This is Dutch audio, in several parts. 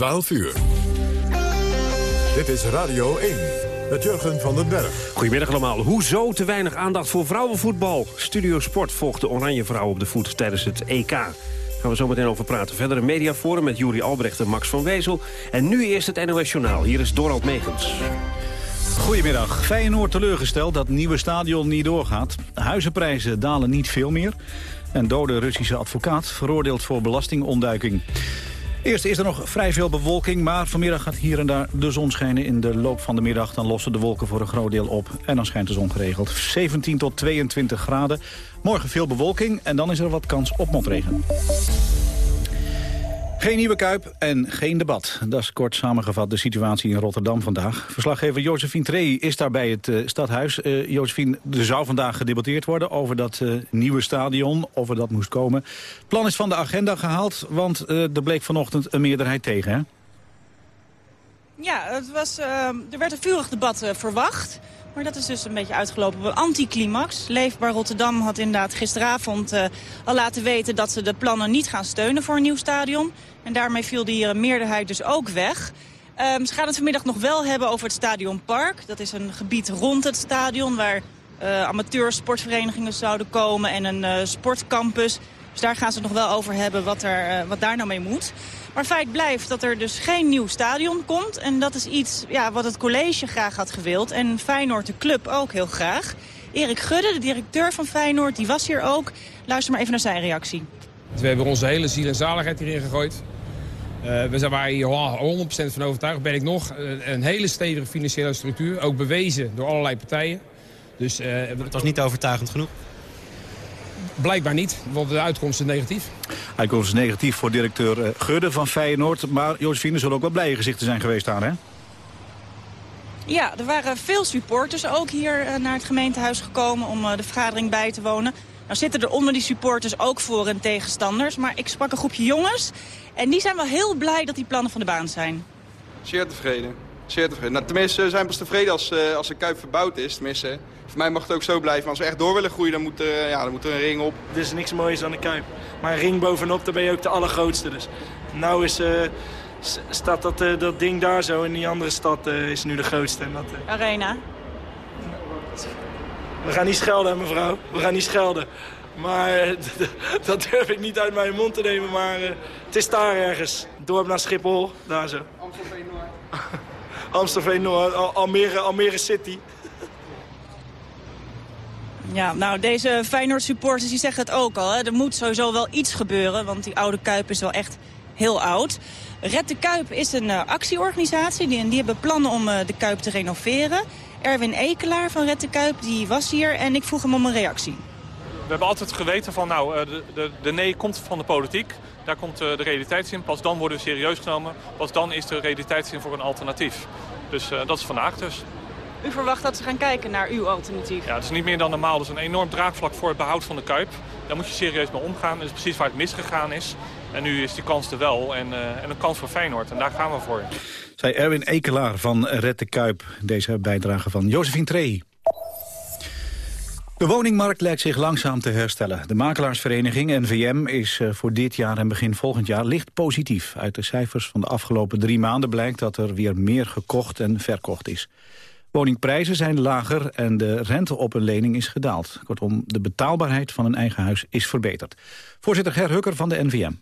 12 uur. Dit is Radio 1 met Jurgen van den Berg. Goedemiddag allemaal. Hoezo te weinig aandacht voor vrouwenvoetbal? Studio Sport volgt de Oranje Vrouw op de voet tijdens het EK. Gaan we zo meteen over praten. Verder een mediaforum met Juri Albrecht en Max van Wezel. En nu eerst het NOS Journaal. Hier is Dorald Megens. Goedemiddag. Feyenoord teleurgesteld dat het nieuwe stadion niet doorgaat. Huizenprijzen dalen niet veel meer. En dode Russische advocaat veroordeeld voor belastingontduiking. Eerst is er nog vrij veel bewolking, maar vanmiddag gaat hier en daar de zon schijnen. In de loop van de middag dan lossen de wolken voor een groot deel op. En dan schijnt de zon geregeld. 17 tot 22 graden. Morgen veel bewolking en dan is er wat kans op motregen. Geen nieuwe Kuip en geen debat. Dat is kort samengevat de situatie in Rotterdam vandaag. Verslaggever Josephine Trey is daar bij het uh, stadhuis. Uh, Josephine, er zou vandaag gedebatteerd worden over dat uh, nieuwe stadion, of er dat moest komen. Plan is van de agenda gehaald, want er bleek vanochtend een meerderheid tegen, hè? Ja, het was, er werd een vurig debat verwacht. Maar dat is dus een beetje uitgelopen op anticlimax. Leefbaar Rotterdam had inderdaad gisteravond uh, al laten weten... dat ze de plannen niet gaan steunen voor een nieuw stadion. En daarmee viel die een meerderheid dus ook weg. Um, ze gaan het vanmiddag nog wel hebben over het Stadionpark. Dat is een gebied rond het stadion waar uh, amateursportverenigingen zouden komen... en een sportcampus. Dus daar gaan ze nog wel over hebben wat, er, wat daar nou mee moet. Maar feit blijft dat er dus geen nieuw stadion komt. En dat is iets ja, wat het college graag had gewild. En Feyenoord, de club, ook heel graag. Erik Gudde, de directeur van Feyenoord, die was hier ook. Luister maar even naar zijn reactie. We hebben onze hele ziel en zaligheid hierin gegooid. Uh, we zijn hier 100% van overtuigd, ben ik nog. Een hele stevige financiële structuur, ook bewezen door allerlei partijen. Dus, uh, het was niet overtuigend genoeg? Blijkbaar niet, want de uitkomst is negatief. Uitkomst is negatief voor directeur uh, Gudde van Feyenoord. Maar Josephine zullen ook wel blije gezichten zijn geweest daar, hè? Ja, er waren veel supporters ook hier uh, naar het gemeentehuis gekomen om uh, de vergadering bij te wonen. Nou zitten er onder die supporters ook voor- en tegenstanders. Maar ik sprak een groepje jongens en die zijn wel heel blij dat die plannen van de baan zijn. Zeer tevreden. Zeer tevreden. Nou, tenminste zijn we pas tevreden als, als de Kuip verbouwd is. Tenminste, voor mij mag het ook zo blijven. Maar als we echt door willen groeien, dan moet, er, ja, dan moet er een ring op. Er is niks moois aan de Kuip. Maar een ring bovenop, dan ben je ook de allergrootste. Dus nou is, uh, staat dat, uh, dat ding daar zo en die andere stad uh, is nu de grootste. En dat, Arena. We gaan niet schelden, mevrouw. We gaan niet schelden. Maar dat durf ik niet uit mijn mond te nemen. Maar het is daar ergens. Dorp naar Schiphol, daar zo. Amstelveen Noord. Amstelveen Noord, Al Almere, Almere City. Ja, nou deze Feyenoord supporters die zeggen het ook al. Hè. Er moet sowieso wel iets gebeuren, want die oude Kuip is wel echt heel oud. Red de Kuip is een uh, actieorganisatie. Die, die hebben plannen om uh, de Kuip te renoveren. Erwin Ekelaar van Red de Kuip die was hier en ik vroeg hem om een reactie. We hebben altijd geweten van nou, de, de, de nee komt van de politiek. Daar komt de realiteitszin. Pas dan worden we serieus genomen. Pas dan is de realiteitszin voor een alternatief. Dus uh, dat is vandaag dus. U verwacht dat ze gaan kijken naar uw alternatief? Ja, het is niet meer dan normaal. Het is een enorm draagvlak voor het behoud van de Kuip. Daar moet je serieus mee omgaan. Dat is precies waar het misgegaan is. En nu is die kans er wel. En, uh, en een kans voor Feyenoord. En daar gaan we voor. Zij Erwin Ekelaar van Red de Kuip. Deze bijdrage van Josephine Trey. De woningmarkt lijkt zich langzaam te herstellen. De makelaarsvereniging NVM is voor dit jaar en begin volgend jaar licht positief. Uit de cijfers van de afgelopen drie maanden blijkt dat er weer meer gekocht en verkocht is. Woningprijzen zijn lager en de rente op een lening is gedaald. Kortom, de betaalbaarheid van een eigen huis is verbeterd. Voorzitter Ger Hukker van de NVM.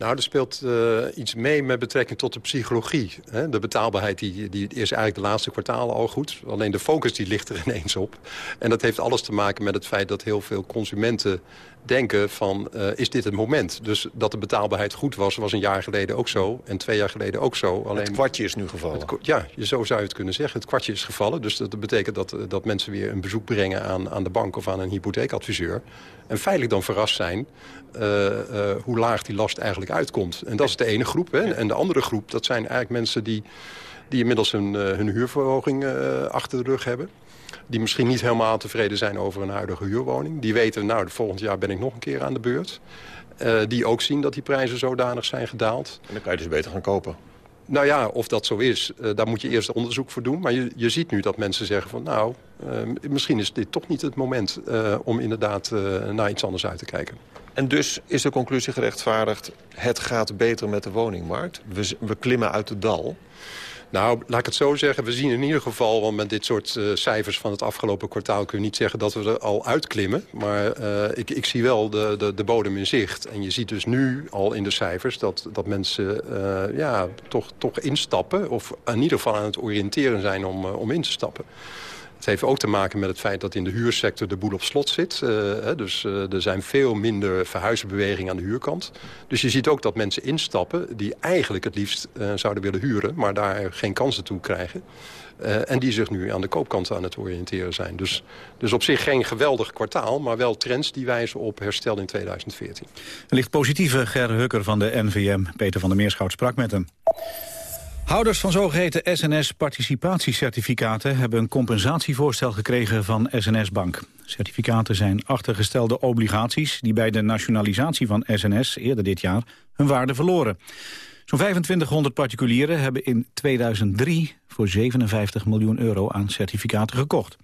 Nou, er speelt uh, iets mee met betrekking tot de psychologie. Hè? De betaalbaarheid die, die is eigenlijk de laatste kwartalen al goed. Alleen de focus die ligt er ineens op. En dat heeft alles te maken met het feit dat heel veel consumenten denken van, uh, is dit het moment? Dus dat de betaalbaarheid goed was, was een jaar geleden ook zo. En twee jaar geleden ook zo. Alleen, het kwartje is nu gevallen. Het, ja, zo zou je het kunnen zeggen. Het kwartje is gevallen. Dus dat betekent dat, dat mensen weer een bezoek brengen aan, aan de bank of aan een hypotheekadviseur. En feitelijk dan verrast zijn uh, uh, hoe laag die last eigenlijk uitkomt. En dat is de ene groep. Hè? En de andere groep, dat zijn eigenlijk mensen die, die inmiddels hun, hun huurverhoging achter de rug hebben die misschien niet helemaal tevreden zijn over een huidige huurwoning. Die weten, nou, volgend jaar ben ik nog een keer aan de beurt. Uh, die ook zien dat die prijzen zodanig zijn gedaald. En dan kan je dus beter gaan kopen. Nou ja, of dat zo is, uh, daar moet je eerst onderzoek voor doen. Maar je, je ziet nu dat mensen zeggen van... nou, uh, misschien is dit toch niet het moment om inderdaad naar iets anders uit te kijken. En dus is de conclusie gerechtvaardigd... het gaat beter met de woningmarkt. We, we klimmen uit het dal. Nou, laat ik het zo zeggen. We zien in ieder geval, want met dit soort uh, cijfers van het afgelopen kwartaal... kun je niet zeggen dat we er al uitklimmen. Maar uh, ik, ik, zie wel de, de, de, bodem in zicht. En je ziet dus nu al in de cijfers dat, dat mensen uh, ja, toch, toch instappen... of in ieder geval aan het oriënteren zijn om, om in te stappen. Het heeft ook te maken met het feit dat in de huursector de boel op slot zit. Uh, dus uh, er zijn veel minder verhuizenbewegingen aan de huurkant. Dus je ziet ook dat mensen instappen die eigenlijk het liefst uh, zouden willen huren... maar daar geen kansen toe krijgen. en die zich nu aan de koopkant aan het oriënteren zijn. Dus, dus op zich geen geweldig kwartaal, maar wel trends die wijzen op herstel in 2014. Er ligt positieve Ger Hukker van de NVM. Peter van der Meerschout sprak met hem. Houders van zogeheten SNS-participatiecertificaten... hebben een compensatievoorstel gekregen van SNS Bank. Certificaten zijn achtergestelde obligaties... die bij de nationalisatie van SNS eerder dit jaar hun waarde verloren. Zo'n 2500 particulieren hebben in 2003 voor 57 miljoen euro aan certificaten gekocht.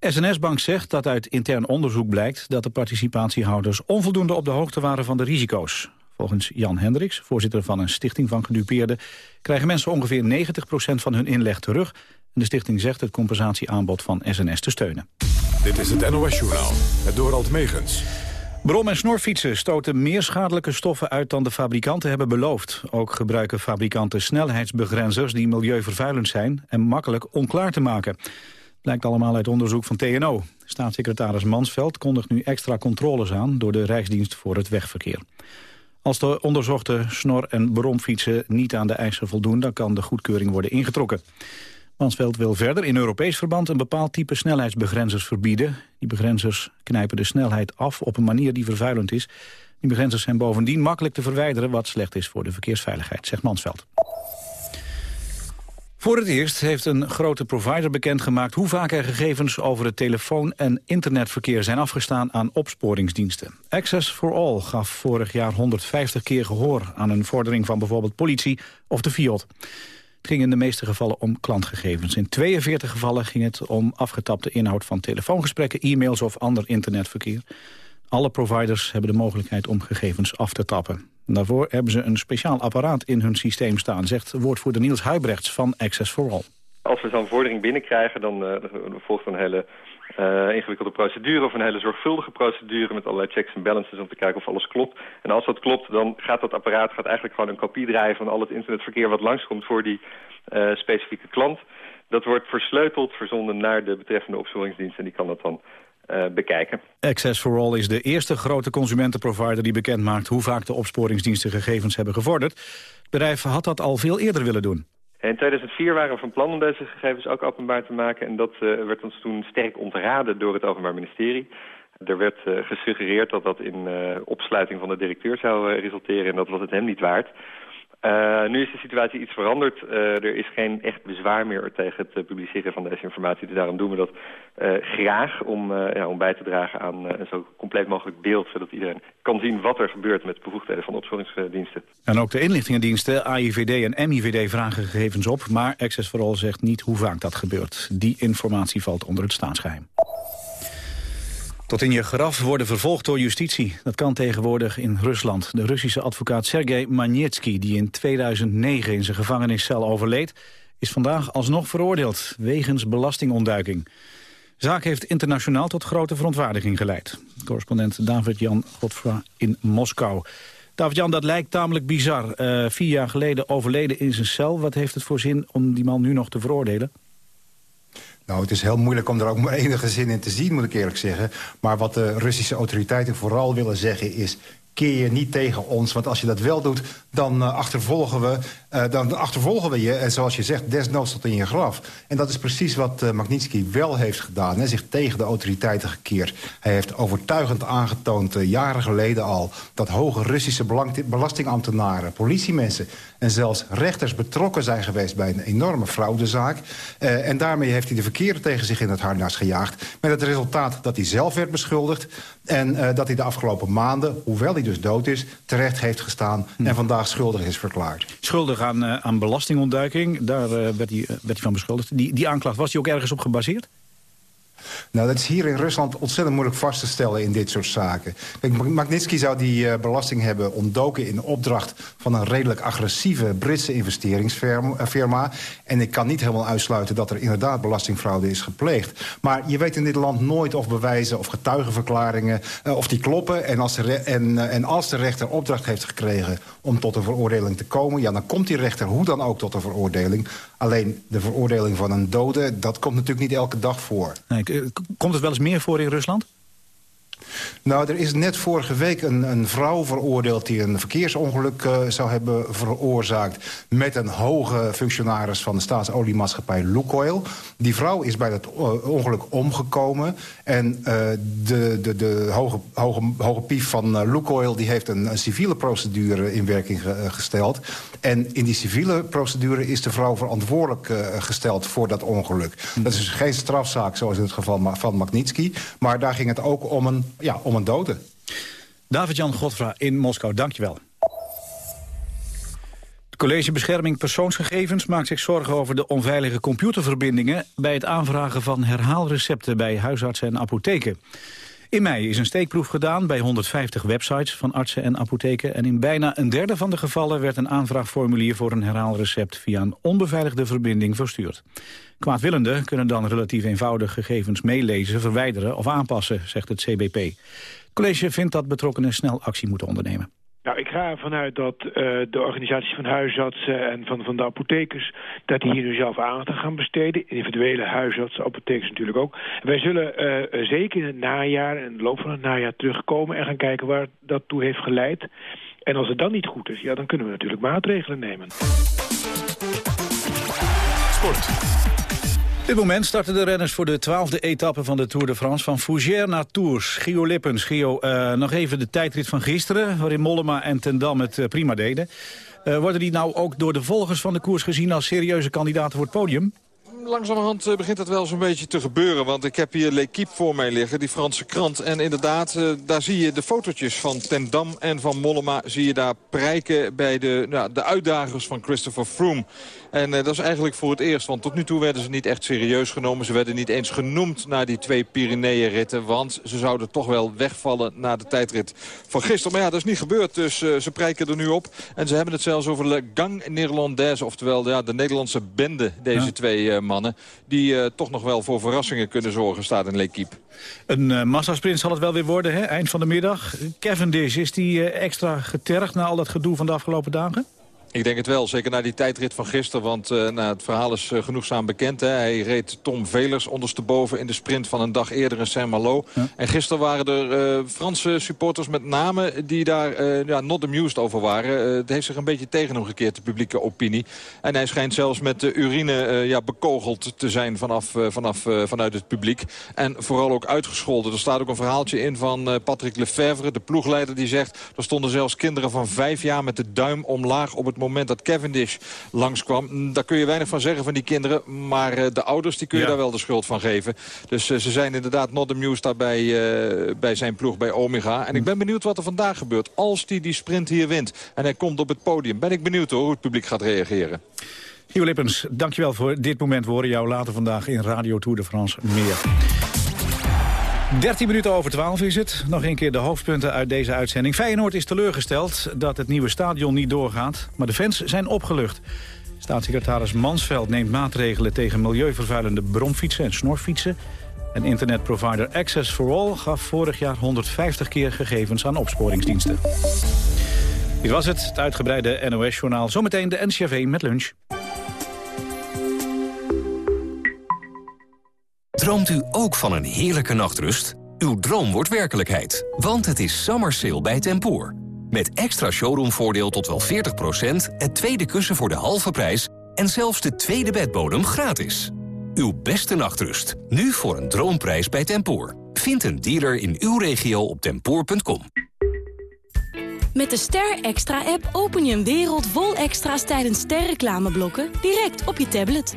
SNS Bank zegt dat uit intern onderzoek blijkt dat de participatiehouders onvoldoende op de hoogte waren van de risico's. Volgens Jan Hendricks, voorzitter van een stichting van gedupeerden... krijgen mensen ongeveer 90% van hun inleg terug. En de stichting zegt het compensatieaanbod van SNS te steunen. Dit is het NOS-journaal, het Dorald Megens. Brom- en snorfietsen stoten meer schadelijke stoffen uit dan de fabrikanten hebben beloofd. Ook gebruiken fabrikanten snelheidsbegrenzers die milieuvervuilend zijn... en makkelijk onklaar te maken. Blijkt allemaal uit onderzoek van TNO. Staatssecretaris Mansveld kondigt nu extra controles aan... door de Rijksdienst voor het Wegverkeer. Als de onderzochte snor- en bromfietsen niet aan de eisen voldoen... dan kan de goedkeuring worden ingetrokken. Mansveld wil verder in Europees verband een bepaald type snelheidsbegrenzers verbieden. Die begrenzers knijpen de snelheid af op een manier die vervuilend is. Die begrenzers zijn bovendien makkelijk te verwijderen... wat slecht is voor de verkeersveiligheid, zegt Mansveld. Voor het eerst heeft een grote provider bekendgemaakt... hoe vaak er gegevens over het telefoon- en internetverkeer zijn afgestaan aan opsporingsdiensten. Access for All gaf vorig jaar 150 keer gehoor aan een vordering van bijvoorbeeld politie of de FIOD. Het ging in de meeste gevallen om klantgegevens. In 42 gevallen ging het om afgetapte inhoud van telefoongesprekken, e-mails of ander internetverkeer. Alle providers hebben de mogelijkheid om gegevens af te tappen. Daarvoor hebben ze een speciaal apparaat in hun systeem staan... zegt woordvoerder Niels Huibrechts van Access for All. Als we zo'n vordering binnenkrijgen, dan uh, volgt een hele uh, ingewikkelde procedure... of een hele zorgvuldige procedure met allerlei checks en balances... om te kijken of alles klopt. En als dat klopt, dan gaat dat apparaat gaat eigenlijk gewoon een kopie draaien... van al het internetverkeer wat langskomt voor die uh, specifieke klant. Dat wordt versleuteld, verzonden naar de betreffende opsporingsdienst... en die kan dat dan bekijken. Access for All is de eerste grote consumentenprovider die bekend maakt hoe vaak de opsporingsdiensten gegevens hebben gevorderd. Het bedrijf had dat al veel eerder willen doen. In 2004 waren we van plan om deze gegevens ook openbaar te maken. En dat uh, werd ons toen sterk ontraden door het Openbaar Ministerie. Er werd uh, gesuggereerd dat dat in uh, opsluiting van de directeur zou resulteren. En dat was het hem niet waard. Uh, nu is de situatie iets veranderd. Uh, er is geen echt bezwaar meer tegen het publiceren van deze informatie. Dus daarom doen we dat graag om, ja, om bij te dragen aan een zo compleet mogelijk beeld... zodat iedereen kan zien wat er gebeurt met bevoegdheden van opsporingsdiensten. En ook de inlichtingendiensten, AIVD en MIVD vragen gegevens op... maar Access for All zegt niet hoe vaak dat gebeurt. Die informatie valt onder het staatsgeheim. Tot in je graf worden vervolgd door justitie. Dat kan tegenwoordig in Rusland. De Russische advocaat Sergei Magnitsky, die in 2009 in zijn gevangeniscel overleed... is vandaag alsnog veroordeeld, wegens belastingontduiking. De zaak heeft internationaal tot grote verontwaardiging geleid. Correspondent David-Jan Godfra in Moskou. David-Jan, dat lijkt tamelijk bizar. Uh, vier jaar geleden overleden in zijn cel. Wat heeft het voor zin om die man nu nog te veroordelen? Nou, het is heel moeilijk om er ook maar enige zin in te zien, moet ik eerlijk zeggen. Maar wat de Russische autoriteiten vooral willen zeggen is keer je niet tegen ons. Want als je dat wel doet, dan, uh, achtervolgen, we, uh, dan achtervolgen we je. En zoals je zegt, desnoods tot in je graf. En dat is precies wat Magnitsky wel heeft gedaan. Hè, zich tegen de autoriteiten gekeerd. Hij heeft overtuigend aangetoond, jaren geleden al... dat hoge Russische belastingambtenaren, politiemensen... en zelfs rechters betrokken zijn geweest bij een enorme fraudezaak. en daarmee heeft hij de verkeerde tegen zich in het harnas gejaagd. Met het resultaat dat hij zelf werd beschuldigd... en dat hij de afgelopen maanden, hoewel hij dus dood is, terecht heeft gestaan... en vandaag schuldig is verklaard. Schuldig aan, uh, aan belastingontduiking, daar uh, werd, hij, werd hij van beschuldigd. Die, die aanklacht, was die ook ergens op gebaseerd? Nou, dat is hier in Rusland ontzettend moeilijk vast te stellen in dit soort zaken. Kijk, Magnitsky zou die uh, belasting hebben ontdoken in opdracht van een redelijk agressieve Britse investeringsfirma. En ik kan niet helemaal uitsluiten dat er inderdaad belastingfraude is gepleegd. Maar je weet in dit land nooit of bewijzen of getuigenverklaringen uh, of die kloppen. En als, de en, en als de rechter opdracht heeft gekregen om tot een veroordeling te komen... ja, dan komt die rechter hoe dan ook tot een veroordeling. Alleen de veroordeling van een dode, dat komt natuurlijk niet elke dag voor. Nee, komt het wel eens meer voor in Rusland? Nou, er is net vorige week een, een vrouw veroordeeld... die een verkeersongeluk uh, zou hebben veroorzaakt... met een hoge functionaris van de staatsoliemaatschappij Lukoil. Die vrouw is bij dat ongeluk omgekomen. En uh, de, de, de hoge, hoge, hoge pief van uh, Lukoil die heeft een, civiele procedure in werking ge, gesteld. En in die civiele procedure is de vrouw verantwoordelijk gesteld voor dat ongeluk. Dat is dus geen strafzaak zoals in het geval van Magnitsky. Maar daar ging het ook om een ja, om een dode. David-Jan Godfra in Moskou, dankjewel. Het College Bescherming Persoonsgegevens maakt zich zorgen over de onveilige computerverbindingen bij het aanvragen van herhaalrecepten bij huisartsen en apotheken. In mei is een steekproef gedaan bij 150 websites van artsen en apotheken... en in bijna een derde van de gevallen werd een aanvraagformulier voor een herhaalrecept via een onbeveiligde verbinding verstuurd. Kwaadwillenden kunnen dan relatief eenvoudig gegevens meelezen, verwijderen of aanpassen, zegt het CBP. Het college vindt dat betrokkenen snel actie moeten ondernemen. Nou, ik ga ervan uit dat uh, de organisaties van huisartsen en van, van de apothekers... dat die hier nu zelf aandacht gaan besteden. Individuele huisartsen, apothekers natuurlijk ook. Wij zullen uh, zeker in het najaar en de loop van het najaar terugkomen... en gaan kijken waar dat toe heeft geleid. En als het dan niet goed is, ja, dan kunnen we natuurlijk maatregelen nemen. Sport. Op dit moment starten de renners voor de twaalfde etappe van de Tour de France... van Fougères naar Tours. Gio Lippens, Gio, uh, nog even de tijdrit van gisteren... waarin Mollema en Ten Dam het uh, prima deden. Uh, worden die nou ook door de volgers van de koers gezien... als serieuze kandidaten voor het podium? langzamerhand begint dat wel zo'n beetje te gebeuren. Want ik heb hier L'Equipe voor mij liggen, die Franse krant. En inderdaad, daar zie je de fotootjes van Ten Dam en van Mollema... zie je daar prijken bij de, nou, de uitdagers van Christopher Froome. En uh, dat is eigenlijk voor het eerst. Want tot nu toe werden ze niet echt serieus genomen. Ze werden niet eens genoemd naar die twee Pyreneeën-ritten. Want ze zouden toch wel wegvallen na de tijdrit van gisteren. Maar ja, dat is niet gebeurd. Dus uh, ze prijken er nu op. En ze hebben het zelfs over Le Gang Néerlandaise. Oftewel ja, de Nederlandse bende, deze ja. twee uh, mannen. Die toch nog wel voor verrassingen kunnen zorgen, staat in L'Equipe. Een massasprint zal het wel weer worden, hè? eind van de middag. Cavendish, is die extra getergd na al dat gedoe van de afgelopen dagen? Ik denk het wel, zeker na die tijdrit van gisteren. Want uh, nou, het verhaal is uh, genoegzaam bekend. Hè. Hij reed Tom Velers ondersteboven in de sprint van een dag eerder in Saint-Malo. Ja. En gisteren waren er uh, Franse supporters met name die daar ja, not amused over waren. het heeft zich een beetje tegen hem gekeerd, de publieke opinie. En hij schijnt zelfs met de urine ja, bekogeld te zijn vanaf, vanaf, vanuit het publiek. En vooral ook uitgescholden. Er staat ook een verhaaltje in van Patrick Lefevre, de ploegleider, die zegt... er stonden zelfs kinderen van vijf jaar met de duim omlaag op het moment dat Cavendish langskwam. Daar kun je weinig van zeggen van die kinderen. Maar uh, de ouders die kun je ja. daar wel de schuld van geven. Dus uh, ze zijn inderdaad not amused daar bij, uh, bij zijn ploeg bij Omega. En ik ben benieuwd wat er vandaag gebeurt. Als hij die sprint hier wint en hij komt op het podium. Ben ik benieuwd hoor, hoe het publiek gaat reageren. Gio Lippens, dankjewel voor dit moment. We horen jou later vandaag in Radio Tour de France meer. 13 minuten over 12 is het. Nog een keer de hoofdpunten uit deze uitzending. Feyenoord is teleurgesteld dat het nieuwe stadion niet doorgaat. Maar de fans zijn opgelucht. Staatssecretaris Mansveld neemt maatregelen tegen milieuvervuilende bromfietsen en snorfietsen. En internetprovider Access for All gaf vorig jaar 150 keer gegevens aan opsporingsdiensten. Dit was het, het uitgebreide NOS-journaal. Zometeen de NCRV met lunch. Droomt u ook van een heerlijke nachtrust? Uw droom wordt werkelijkheid, want het is summer sale bij Tempoor. Met extra showroomvoordeel tot wel 40%, het tweede kussen voor de halve prijs... en zelfs de tweede bedbodem gratis. Uw beste nachtrust, nu voor een droomprijs bij Tempoor. Vind een dealer in uw regio op tempoor.com. Met de Ster Extra-app open je een wereld vol extra's tijdens sterreclameblokken direct op je tablet.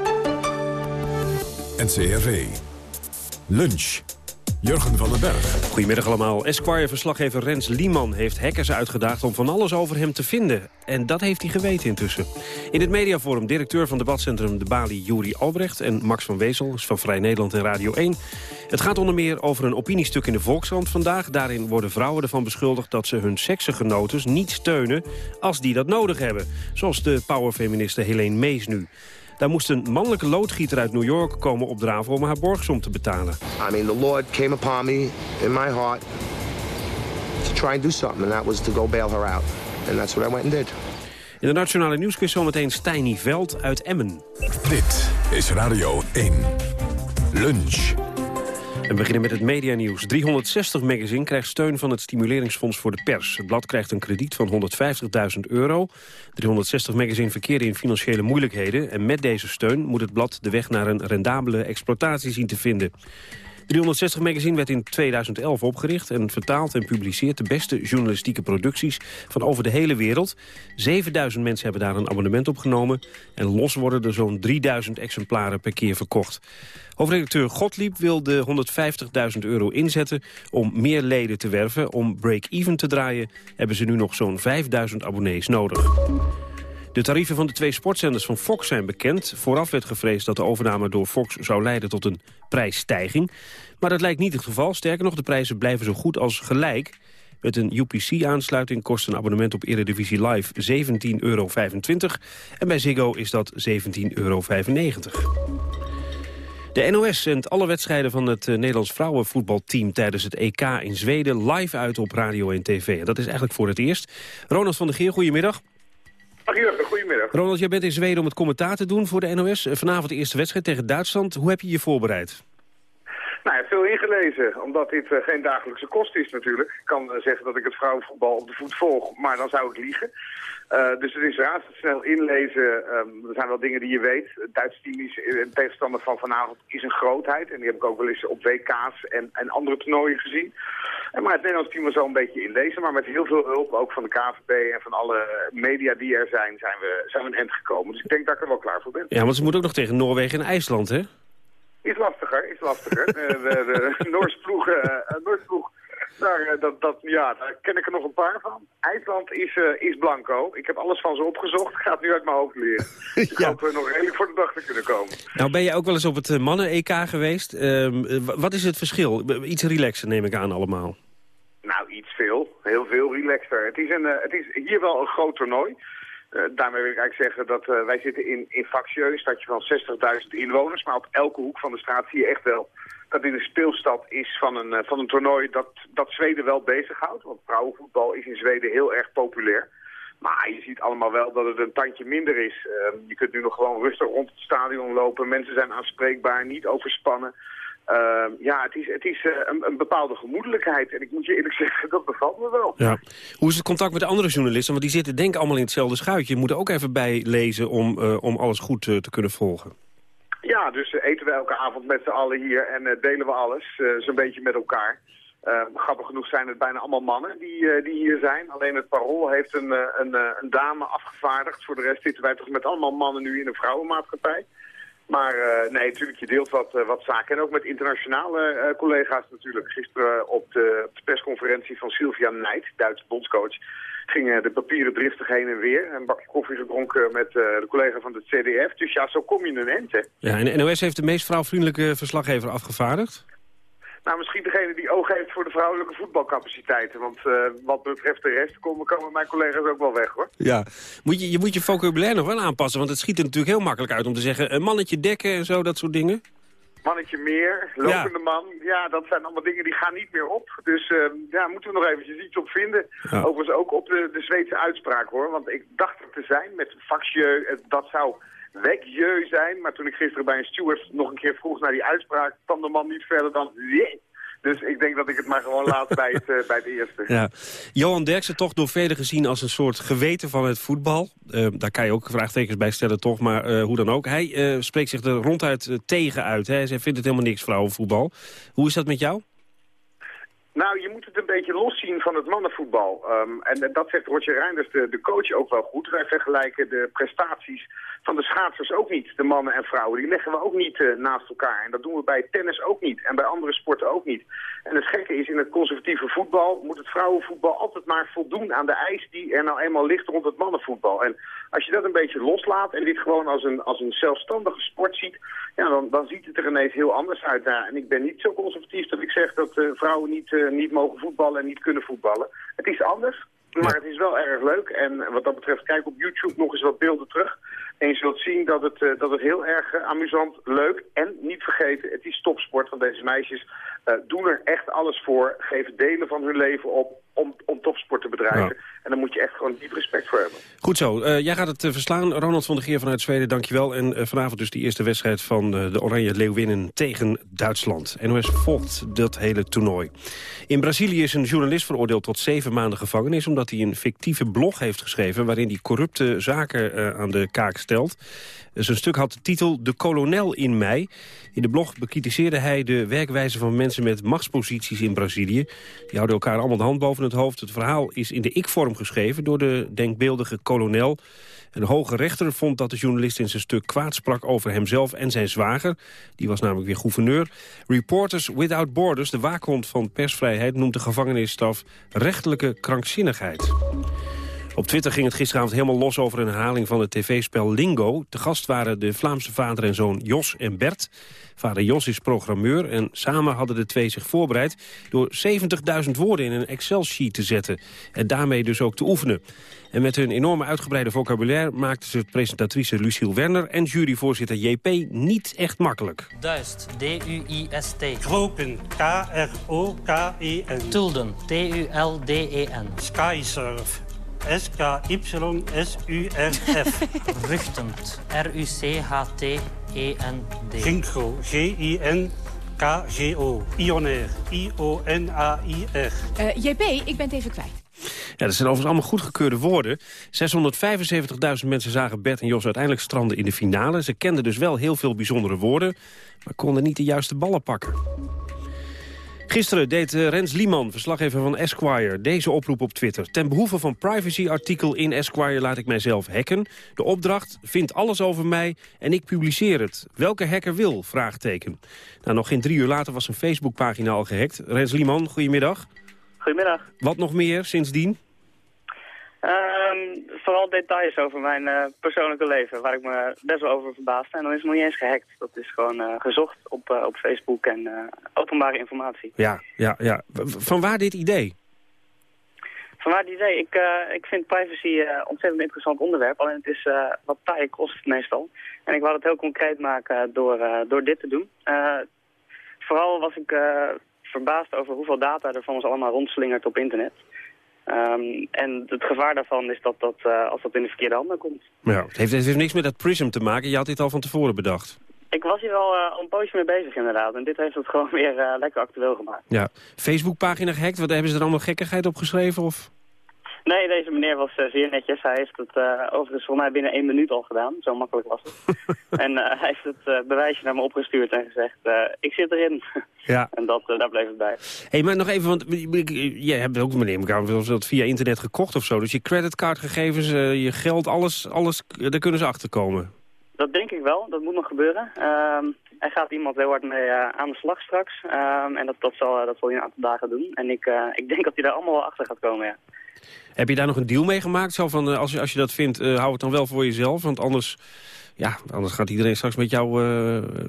NCRV. Lunch. Jurgen van den Berg. Goedemiddag allemaal. Esquire-verslaggever Rens Lieman heeft hackers uitgedaagd om van alles over hem te vinden. En dat heeft hij geweten intussen. In het mediaforum directeur van debatcentrum De Bali Juri Albrecht... en Max van Wezel van Vrij Nederland en Radio 1. Het gaat onder meer over een opiniestuk in de Volkskrant vandaag. Daarin worden vrouwen ervan beschuldigd dat ze hun seksgenotes niet steunen... als die dat nodig hebben. Zoals de powerfeministe Helene Mees nu. Daar moest een mannelijke loodgieter uit New York komen opdraven om haar borgsom te betalen. I mean, the Lord came upon me in my heart to try and do something, and that was to go bail her out. And that's what I went and did. In de Nationale Nieuwsquiz zometeen Steiny Veld uit Emmen. Dit is Radio 1. Lunch. We beginnen met het medianieuws. 360 Magazine krijgt steun van het Stimuleringsfonds voor de Pers. Het blad krijgt een krediet van 150.000 euro. 360 Magazine verkeerde in financiële moeilijkheden... en met deze steun moet het blad de weg naar een rendabele exploitatie zien te vinden. 360 Magazine werd in 2011 opgericht en vertaalt en publiceert de beste journalistieke producties van over de hele wereld. 7000 mensen hebben daar een abonnement op genomen en los worden er zo'n 3000 exemplaren per keer verkocht. Hoofdredacteur Gottlieb wil de 150.000 euro inzetten om meer leden te werven. Om break-even te draaien hebben ze nu nog zo'n 5000 abonnees nodig. De tarieven van de twee sportzenders van Fox zijn bekend. Vooraf werd gevreesd dat de overname door Fox zou leiden tot een prijsstijging. Maar dat lijkt niet het geval. Sterker nog, de prijzen blijven zo goed als gelijk. Met een UPC-aansluiting kost een abonnement op Eredivisie Live 17,25 euro. En bij Ziggo is dat 17,95 euro. De NOS zendt alle wedstrijden van het eh, Nederlands vrouwenvoetbalteam tijdens het EK in Zweden live uit op radio en tv. En dat is eigenlijk voor het eerst. Ronald van der Geer, goedemiddag. Dag goedemiddag. Ronald, jij bent in Zweden om het commentaar te doen voor de NOS. Vanavond de eerste wedstrijd tegen Duitsland. Hoe heb je je voorbereid? Nou, heb veel ingelezen, omdat dit eh, geen dagelijkse kost is natuurlijk. Ik kan uh, zeggen dat ik het vrouwenvoetbal op de voet volg, maar dan zou ik liegen. Uh, dus het is razendsnel inlezen. Um, er zijn wel dingen die je weet. Het Duitse team is een tegenstander van vanavond is een grootheid. En die heb ik ook wel eens op WK's en, en andere toernooien gezien. En maar het Nederlands team was zo een beetje inlezen. Maar met heel veel hulp, ook van de KVB en van alle media die er zijn, zijn we, zijn we een eind gekomen. Dus ik denk dat ik er wel klaar voor ben. Ja, want ze moeten ook nog tegen Noorwegen en IJsland, hè? Is lastiger, is lastiger. de, de, de ploeg, uh, Noorse ploeg daar, dat, dat, ja, daar ken ik er nog een paar van. IJsland is, uh, is blanco. Ik heb alles van ze opgezocht. Ik ga het nu uit mijn hoofd leren. Ik ja. hoop uh, nog redelijk voor de dag te kunnen komen. Nou ben je ook wel eens op het mannen-EK geweest. Uh, wat is het verschil? Iets relaxer neem ik aan allemaal. Nou, iets veel. Heel veel relaxer. Het is, een, het is hier wel een groot toernooi. Uh, daarmee wil ik eigenlijk zeggen dat uh, wij zitten in, in Faxieu, een stadje van 60.000 inwoners. Maar op elke hoek van de straat zie je echt wel dat dit een speelstad is van een, uh, van een toernooi dat, dat Zweden wel bezighoudt. Want vrouwenvoetbal is in Zweden heel erg populair. Maar je ziet allemaal wel dat het een tandje minder is. je kunt nu nog gewoon rustig rond het stadion lopen. Mensen zijn aanspreekbaar, niet overspannen. Uh, ja, het is, het is uh, een, een, bepaalde gemoedelijkheid. En ik moet je eerlijk zeggen, dat bevalt me wel. Ja. Hoe is het contact met de andere journalisten? Want die zitten denk ik allemaal in hetzelfde schuitje. Je moet er ook even bij lezen om, uh, om alles goed te kunnen volgen. Ja, dus eten we elke avond met z'n allen hier en delen we alles zo'n beetje met elkaar. grappig genoeg zijn het bijna allemaal mannen die, die hier zijn. Alleen het Parool heeft een, een, een dame afgevaardigd. Voor de rest zitten wij toch met allemaal mannen nu in een vrouwenmaatschappij. Maar uh, nee, natuurlijk, je deelt wat, uh, wat zaken. En ook met internationale uh, collega's natuurlijk. Gisteren op de, op de, persconferentie van Sylvia Nijt, Duitse bondscoach, gingen de papieren driftig heen en weer. Een bakje koffie gedronken met de collega van de CDF. Dus ja, zo kom je een end. Ja, en de NOS heeft de meest vrouwvriendelijke verslaggever afgevaardigd? Nou, misschien degene die oog heeft voor de vrouwelijke voetbalcapaciteiten. Want uh, wat betreft de rest komen, komen mijn collega's ook wel weg, hoor. Ja, moet je, je moet je vocabulaire nog wel aanpassen. Want het schiet er natuurlijk heel makkelijk uit om te zeggen... een mannetje dekken en zo, dat soort dingen. Mannetje meer, lopende man. Ja, dat zijn allemaal dingen die gaan niet meer op. Dus uh, ja, moeten we nog eventjes iets op vinden. Ja. Overigens ook op de, de Zweedse uitspraak hoor. Want ik dacht er te zijn met faxjeu, dat zou wekjeu zijn. Maar toen ik gisteren bij een steward nog een keer vroeg naar die uitspraak... kwam de man niet verder dan... Dus ik denk dat ik het maar gewoon laat bij het, uh, bij het eerste. Ja. Johan Derksen toch door velen gezien als een soort geweten van het voetbal. Uh, daar kan je ook vraagtekens bij stellen toch, maar uh, hoe dan ook. Hij spreekt zich er ronduit tegen uit. Hè. Hij vindt het helemaal niks vrouwenvoetbal. Hoe is dat met jou? Nou, je moet het een beetje loszien van het mannenvoetbal. Um, en dat zegt Roger Reinders, de, de coach, ook wel goed. Wij vergelijken de prestaties van de schaatsers ook niet, de mannen en vrouwen. Die leggen we ook niet uh, naast elkaar. En dat doen we bij tennis ook niet. En bij andere sporten ook niet. En het gekke is, in het conservatieve voetbal moet het vrouwenvoetbal altijd maar voldoen aan de eis die er nou eenmaal ligt rond het mannenvoetbal. En als je dat een beetje loslaat en dit gewoon als een, als een zelfstandige sport ziet, ja, dan, dan ziet het er ineens heel anders uit daar. En ik ben niet zo conservatief dat ik zeg dat uh, vrouwen niet, uh, niet mogen voetballen en niet kunnen voetballen. Het is anders, maar het is wel erg leuk. En wat dat betreft, kijk op YouTube nog eens wat beelden terug. En je zult zien dat het, uh, dat het heel erg uh, amusant, leuk en niet vergeten, het is topsport. Want deze meisjes uh, doen er echt alles voor, geven delen van hun leven op om, om topsport te bedrijven. Ja. En daar moet je echt gewoon diep respect voor hebben. Goed zo. jij gaat het verslaan. Ronald van der Geer vanuit Zweden, dankjewel. En vanavond dus die eerste wedstrijd van de Oranje Leeuwinnen tegen Duitsland. NOS volgt dat hele toernooi. In Brazilië is een journalist veroordeeld tot zeven maanden gevangenis... omdat hij een fictieve blog heeft geschreven... waarin hij corrupte zaken aan de kaak stelt. Zijn stuk had de titel De kolonel in mij. In de blog bekritiseerde hij de werkwijze van mensen met machtsposities in Brazilië. Die houden elkaar allemaal de hand boven het hoofd. Het verhaal is in de ik-vorm geschreven door de denkbeeldige kolonel. Een hoge rechter vond dat de journalist in zijn stuk kwaad sprak over hemzelf en zijn zwager. Die was namelijk weer gouverneur. Reporters Without Borders, de waakhond van persvrijheid, noemt de gevangenisstraf rechtelijke krankzinnigheid. Op Twitter ging het gisteravond helemaal los over een herhaling van het tv-spel Lingo. Te gast waren de Vlaamse vader en zoon Jos en Bert. Vader Jos is programmeur en samen hadden de twee zich voorbereid... door 70.000 woorden in een Excel-sheet te zetten. En daarmee dus ook te oefenen. En met hun enorme uitgebreide vocabulaire maakten ze presentatrice Lucille Werner... en juryvoorzitter JP niet echt makkelijk. Duist, D-U-I-S-T. Kroken, K-R-O-K-E-N. Tulden, T-U-L-D-E-N. Skysurf. S-K-Y-S-U-R-F. Ruchtend. R-U-C-H-T-E-N-D. Ginkgo. G-I-N-K-G-O. Ionair. I-O-N-A-I-R. Uh, JP, ik ben het even kwijt. Ja, dat zijn overigens allemaal goedgekeurde woorden. 675.000 mensen zagen Bert en Jos uiteindelijk stranden in de finale. Ze kenden dus wel heel veel bijzondere woorden, maar konden niet de juiste ballen pakken. Gisteren deed Rens Lieman, verslaggever van Esquire, deze oproep op Twitter. Ten behoeve van privacy-artikel in Esquire laat ik mijzelf hacken. De opdracht, vind alles over mij en ik publiceer het. Welke hacker wil? Vraagteken. Nou, nog geen drie uur later was zijn Facebookpagina al gehackt. Rens Lieman, goedemiddag. Goedemiddag. Wat nog meer sindsdien? Um, vooral details over mijn uh, persoonlijke leven, waar ik me best wel over verbaasde. En dan is het nog niet eens gehackt. Dat is gewoon uh, gezocht op, uh, op Facebook en openbare informatie. Ja, ja, ja. Van waar dit idee? Van waar dit idee? Ik, ik vind privacy een ontzettend interessant onderwerp. Alleen het is wat taai kost meestal. En ik wou het heel concreet maken door, door dit te doen. vooral was ik verbaasd over hoeveel data er van ons allemaal rondslingert op internet. Um, en het gevaar daarvan is dat, dat uh, als dat in de verkeerde handen komt. Ja, het heeft, het heeft niks met dat prism te maken. Je had dit al van tevoren bedacht. Ik was hier wel uh, een poosje mee bezig inderdaad. En dit heeft het gewoon weer uh, lekker actueel gemaakt. Ja. Facebookpagina gehackt. Wat hebben ze er allemaal gekkigheid op geschreven? Of? Nee, deze meneer was uh, zeer netjes. Hij heeft het uh, overigens voor mij binnen één minuut al gedaan. Zo makkelijk was het. en uh, hij heeft het bewijsje naar me opgestuurd en gezegd, ik zit erin. Ja. en dat, daar bleef het bij. hey, maar nog even, want jij hebt ook meneer elkaar dat via internet gekocht of zo. Dus je creditcardgegevens, je geld, alles, alles, daar kunnen ze achter komen. Dat denk ik wel, dat moet nog gebeuren. Uh, er gaat iemand heel hard mee aan de slag straks. Uh, en dat, dat, zal, dat zal hij een aantal dagen doen. En ik, ik denk dat hij daar allemaal wel achter gaat komen, ja. Heb je daar nog een deal mee gemaakt? Zo van, als, je, als je dat vindt, hou het dan wel voor jezelf. Want anders, ja, anders gaat iedereen straks met, jou,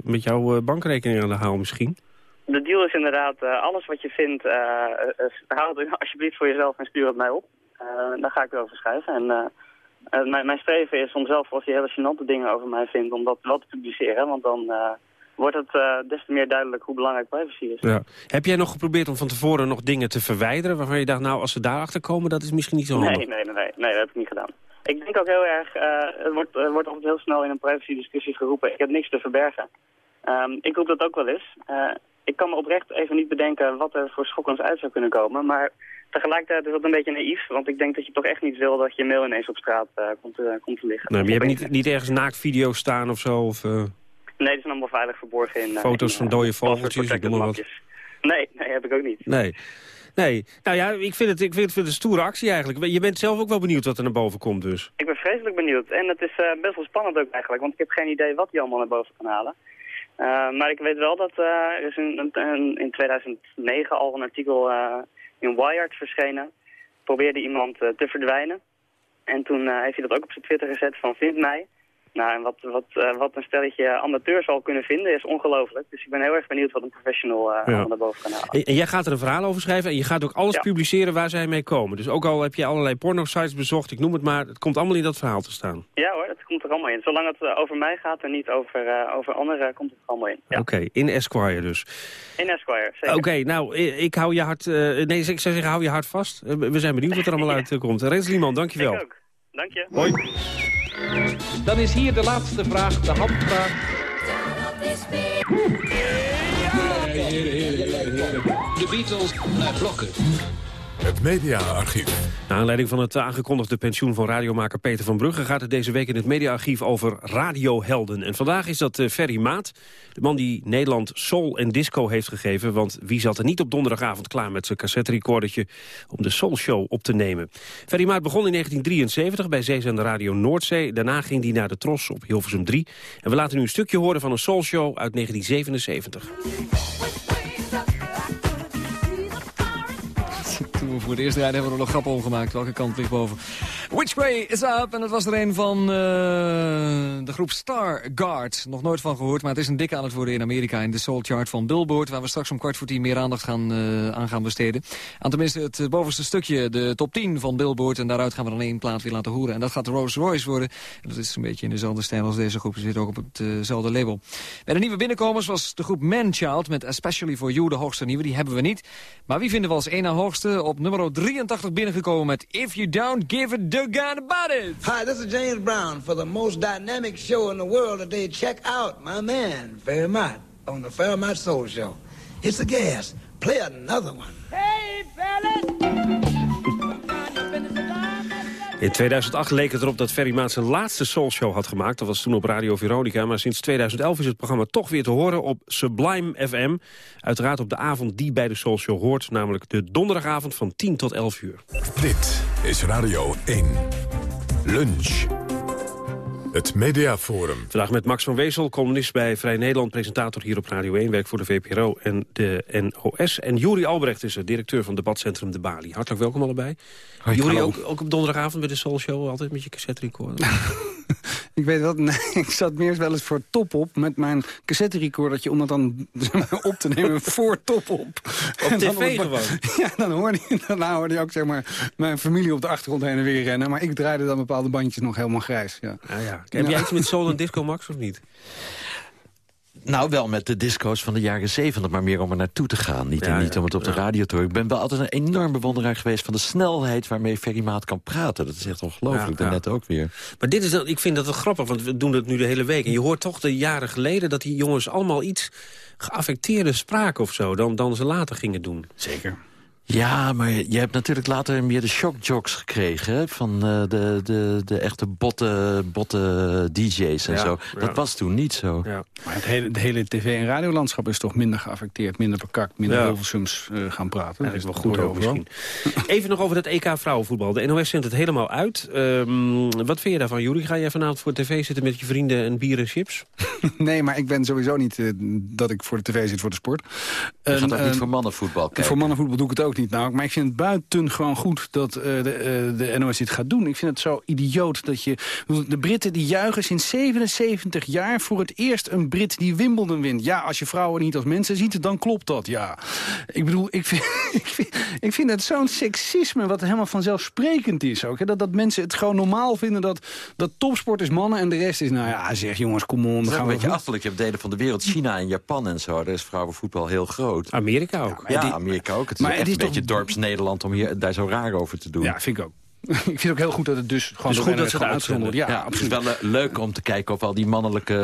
met jouw bankrekening aan de haal misschien. De deal is inderdaad, alles wat je vindt, hou het alsjeblieft voor jezelf en stuur het mij op. dan ga ik erover schrijven. En mijn, mijn streven is om zelf, als je hele gênante dingen over mij vindt, om dat wel te publiceren. Want dan, wordt het eh, des te meer duidelijk hoe belangrijk privacy is. Ja. Heb jij nog geprobeerd om van tevoren nog dingen te verwijderen... waarvan je dacht, nou, als ze daarachter komen, dat is misschien niet zo handig? Nee, nee, nee, nee, nee, dat heb ik niet gedaan. Ik denk ook heel erg, uh, het wordt, uh, wordt altijd heel snel in een privacy-discussie geroepen. Ik heb niks te verbergen. Um, ik roep dat ook wel eens. Uh, ik kan me oprecht even niet bedenken wat er voor schokkends uit zou kunnen komen. Maar tegelijkertijd is dat een beetje naïef. Want ik denk dat je toch echt niet wil dat je mail ineens op straat komt, komt te liggen. Nee, maar je hebt niet, niet ergens naaktvideo's staan of zo? Of, Nee, die zijn allemaal veilig verborgen in... Foto's in, van dode vogeltjes, ik noem maar wat. Nee, nee, heb ik ook niet. Nee. Nee, nou ja, ik vind, het, ik vind het een stoere actie eigenlijk. Je bent zelf ook wel benieuwd wat er naar boven komt dus. Ik ben vreselijk benieuwd. En het is uh, best wel spannend ook eigenlijk, want ik heb geen idee wat die allemaal naar boven kan halen. Uh, maar ik weet wel dat uh, er is in, in, in 2009 al een artikel in Wired verschenen. Probeerde iemand te verdwijnen. En toen heeft hij dat ook op zijn Twitter gezet van vind mij. Nou, en wat, wat, uh, wat een stelletje amateurs al kunnen vinden is ongelooflijk. Dus ik ben heel erg benieuwd wat een professional uh, ja. naar boven kan halen. En, jij gaat er een verhaal over schrijven en je gaat ook alles ja. publiceren waar zij mee komen. Dus ook al heb je allerlei porno-sites bezocht, ik noem het maar, het komt allemaal in dat verhaal te staan. Ja hoor, dat komt er allemaal in. Zolang het uh, over mij gaat en niet over, uh, over anderen, komt het er allemaal in. Ja. Oké, okay, in Esquire dus. In Esquire, zeker. Oké, okay, nou, ik hou je hart, nee, ik zou zeggen, hou je hart vast. We zijn benieuwd wat er allemaal uitkomt. Rens Lieman, dankjewel. Ik ook. Dank je. Hoi. Dan is hier de laatste vraag, de handvraag. De Beatles naar blokken. Het mediaarchief. Naar aanleiding van het aangekondigde pensioen van radiomaker Peter van Brugge... gaat het deze week in het mediaarchief over radiohelden. En vandaag is dat uh, Ferry Maat, de man die Nederland soul en disco heeft gegeven. Want wie zat er niet op donderdagavond klaar met zijn cassetterecordertje... om de Soul Show op te nemen? Ferry Maat begon in 1973 bij zeezender Radio Noordzee. Daarna ging hij naar de Tros op Hilversum 3. En we laten nu een stukje horen van een Soul Show uit 1977. Voor het eerst rijden hebben we er nog grappen omgemaakt. Welke kant ligt boven? Which Way is Up. En dat was er een van uh, de groep Stargard. Nog nooit van gehoord, maar het is een dikke aan het worden in Amerika. In de Soul Chart van Billboard. Waar we straks om kwart voor tien meer aandacht gaan, uh, aan gaan besteden. Aan tenminste het bovenste stukje, de top 10 van Billboard. En daaruit gaan we dan één plaat weer laten horen. En dat gaat de Rolls Royce worden. En dat is een beetje in dezelfde stijl als deze groep. Ze zit ook op hetzelfde label. Bij de nieuwe binnenkomers was de groep Manchild met Especially For You de hoogste nieuwe. Die hebben we niet. Maar wie vinden we als één na hoogste? Op nummer 83 binnengekomen met If You Don't Give a Doggone About It. Hi, this is James Brown for the most dynamic show in the world today. Check out my man, Fairmont, on the Fairmont Soul Show. It's a gas. Play another one. Hey, fellas! In 2008 leek het erop dat Ferry Maat zijn laatste soulshow had gemaakt. Dat was toen op Radio Veronica. Maar sinds 2011 is het programma toch weer te horen op Sublime FM. Uiteraard op de avond die bij de soulshow hoort. Namelijk de donderdagavond van 10 tot 11 uur. Dit is Radio 1. Lunch. Het Mediaforum. Vandaag met Max van Wezel, columnist bij Vrij Nederland... presentator hier op Radio 1, werk voor de VPRO en de NOS. En Juri Albrecht is de directeur van debatcentrum De Bali. Hartelijk welkom allebei. Juri, ook, ook op donderdagavond bij de Soul Show altijd met je cassette recorder? ik weet dat, nee, ik zat meer wel eens voor top op met mijn cassette recordertje... om dat dan op te nemen voor top op. Op tv gewoon? Ja, dan hoorde, je, daarna hoorde je ook zeg maar, mijn familie op de achtergrond heen en weer rennen. Maar ik draaide dan bepaalde bandjes nog helemaal grijs. Ja. Ah, ja. Heb jij iets met Soul en Disco Max of niet? Nou, wel met de disco's van de jaren zeventig, maar meer om er naartoe te gaan. Niet, ja, niet om het op de radio te horen. Ik ben wel altijd een enorm bewonderaar geweest van de snelheid waarmee Ferry Maat kan praten. Dat is echt ongelooflijk, ja, net ook weer. Maar dit is dan, ik vind dat wel grappig, want we doen dat nu de hele week. En je hoort toch de jaren geleden dat die jongens allemaal iets geaffecteerde spraken of zo... dan, dan ze later gingen doen. Zeker. Ja, maar je hebt natuurlijk later meer de shockjocks gekregen... Hè? van uh, de, de, de echte botte, botte DJ's en ja, zo. Dat ja. was toen niet zo. Ja. Maar het hele, het hele tv- en radiolandschap is toch minder geaffecteerd... minder bekakt, minder Ja. Hilversums uh, gaan praten. Dat is wel goed overal. misschien. Even nog over dat EK vrouwenvoetbal. De NOS zendt het helemaal uit. Ehm, wat vind je daarvan, Juri? Ga jij vanavond voor tv zitten met je vrienden en bier en chips? Nee, maar ik ben sowieso niet eh, dat ik voor de tv zit voor de sport. Je gaat ook niet eh, voor mannenvoetbal kijken. Voor mannenvoetbal doe ik het ook niet. Nou, maar ik vind het buiten gewoon goed dat eh, de, eh, de NOS dit gaat doen. Ik vind het zo idioot dat je... De Britten die juichen sinds 77 jaar voor het eerst een Brit die Wimbledon wint. Ja, als je vrouwen niet als mensen ziet, dan klopt dat, ja. Ik bedoel, ik vind, ik vind, ik vind het zo'n seksisme wat helemaal vanzelfsprekend is ook. Hè? Dat, dat mensen het gewoon normaal vinden dat, dat topsport is mannen en de rest is... Nou ja, zeg jongens, kom on, dan gaan we een beetje afgelijk. Je hebt delen van de wereld, China en Japan en zo. Daar is vrouwenvoetbal heel groot. Amerika ook. Ja, Amerika ook. Het is maar echt het is een beetje toch- dorps Nederland om hier, daar zo raar over te doen. Ja, vind ik ook. ik vind het ook heel goed dat het dus gewoon Het is door goed dat ze het wordt. Ja, het is absoluut. wel eh, leuk om te kijken of al die mannelijke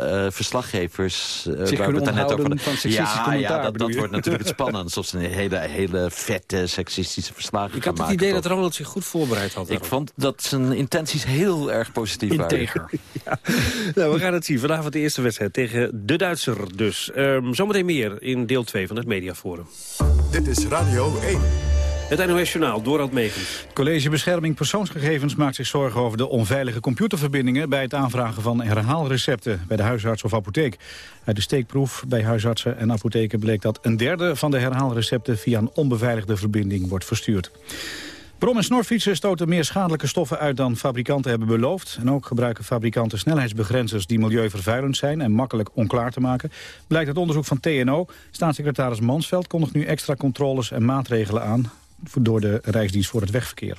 eh, verslaggevers... eh, Zich waar we het daarnet over onthouden van seksistisch ja, commentaar, Ja, dat, wordt natuurlijk het spannendst. Of ze een hele, hele vette seksistische verslagen Ik had het maken. idee dat? Ronald zich goed voorbereid had. Ik vond dat zijn intenties heel erg positief waren. nou, we gaan het zien. Vanavond de eerste wedstrijd tegen de Duitser dus. Ehm, zometeen meer in deel 2 van het Mediaforum. Dit is Radio 1. Het NOS Journaal, Dorald Megens. Het College Bescherming Persoonsgegevens maakt zich zorgen over de onveilige computerverbindingen bij het aanvragen van herhaalrecepten bij de huisarts of apotheek. Uit de steekproef bij huisartsen en apotheken bleek dat een derde van de herhaalrecepten via een onbeveiligde verbinding wordt verstuurd. Brom- en snorfietsen stoten meer schadelijke stoffen uit dan fabrikanten hebben beloofd. En ook gebruiken fabrikanten snelheidsbegrenzers die milieuvervuilend zijn en makkelijk onklaar te maken. Blijkt uit onderzoek van TNO. Staatssecretaris Mansveld kondigt nu extra controles en maatregelen aan door de Rijksdienst voor het Wegverkeer.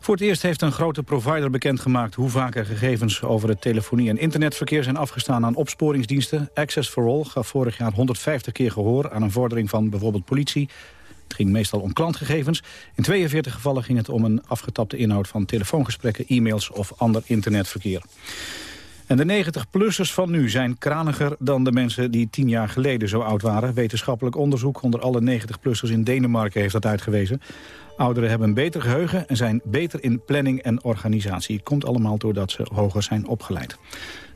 Voor het eerst heeft een grote provider bekendgemaakt hoe vaak er gegevens over het telefonie- en internetverkeer zijn afgestaan aan opsporingsdiensten. Access for All gaf vorig jaar 150 keer gehoor aan een vordering van bijvoorbeeld politie. Het ging meestal om klantgegevens. In 42 gevallen ging het om een afgetapte inhoud van telefoongesprekken, e-mails of ander internetverkeer. En de 90-plussers van nu zijn kraniger dan de mensen die tien jaar geleden zo oud waren. Wetenschappelijk onderzoek onder alle 90-plussers in Denemarken heeft dat uitgewezen. Ouderen hebben een beter geheugen en zijn beter in planning en organisatie. Het komt allemaal doordat ze hoger zijn opgeleid. Dat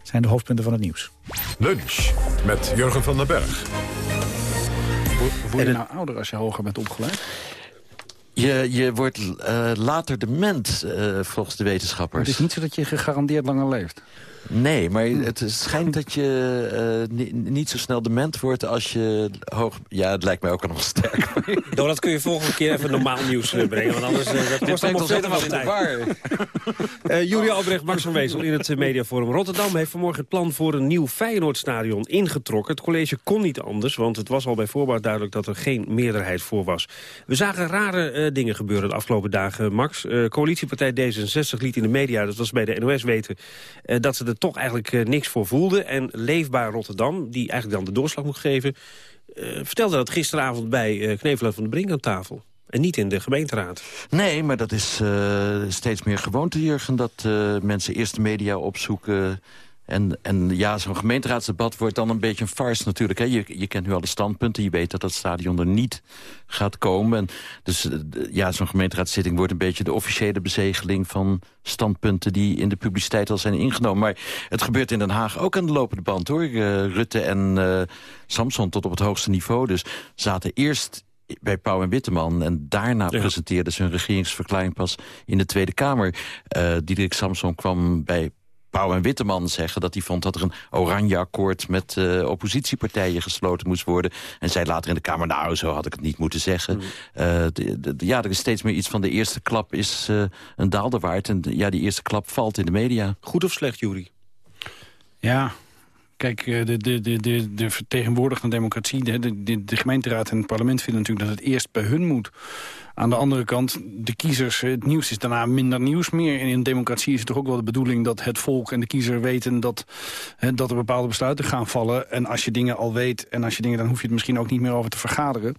zijn de hoofdpunten van het nieuws. Lunch met Jurgen van den Berg. Word je nou ouder als je hoger bent opgeleid? Je, je wordt eh, later dement, eh, volgens de wetenschappers. Het is niet zo dat je gegarandeerd langer leeft. Nee, maar het schijnt dat je eh, ni- niet zo snel dement wordt als je hoog... Ja, het lijkt mij ook allemaal sterk. Nou, dat kun je volgende keer even normaal nieuws brengen. Want anders eh, dat kost allemaal in de tijd. Eh Julia Albrecht, Max van Wezel in het Mediaforum. Rotterdam heeft vanmorgen het plan voor een nieuw Feyenoordstadion ingetrokken. Het college kon niet anders, want het was al bij voorbaat duidelijk dat er geen meerderheid voor was. We zagen rare dingen gebeuren de afgelopen dagen, Max. Coalitiepartij D66 liet in de media, dat was bij de NOS weten, dat ze toch eigenlijk eh, niks voor voelden. En Leefbaar Rotterdam, die eigenlijk dan de doorslag moet geven, eh, vertelde dat gisteravond bij eh Knevelen van de Brink aan tafel. En niet in de gemeenteraad. Nee, maar dat is steeds meer gewoonte, Jurgen... dat mensen eerst de media opzoeken... En, en ja, zo'n gemeenteraadsdebat wordt dan een beetje een farce natuurlijk. Hè. Je, je kent nu al de standpunten. Je weet dat dat stadion er niet gaat komen. En dus eh, ja, zo'n gemeenteraadszitting wordt een beetje de officiële bezegeling van standpunten die in de publiciteit al zijn ingenomen. Maar het gebeurt in Den Haag ook aan de lopende band hoor. Eh, Rutte en eh, Samson tot op het hoogste niveau. Dus zaten eerst bij Pauw en Witteman. En daarna presenteerden ze hun regeringsverklaring pas in de Tweede Kamer. Eh Diederik Samson kwam bij Pauw en Witteman zeggen dat hij vond dat er een oranje akkoord met eh, oppositiepartijen gesloten moest worden. En zei later in de Kamer, nou zo had ik het niet moeten zeggen. Eh, de- de- de- ja, er is steeds meer iets van de eerste klap is eh, een daalder waard. En de- ja, die eerste klap valt in de media. Goed of slecht, Jury? Ja, kijk, eh, de, de, de, de, de vertegenwoordigende democratie... De, de, de, de gemeenteraad en het parlement vinden natuurlijk dat het eerst bij hun moet. Aan de andere kant, de kiezers, het nieuws is daarna minder nieuws meer. En in een democratie is het toch ook wel de bedoeling dat het volk en de kiezer weten... dat, dat er bepaalde besluiten gaan vallen. En als je dingen al weet en als je dingen... dan hoef je het misschien ook niet meer over te vergaderen.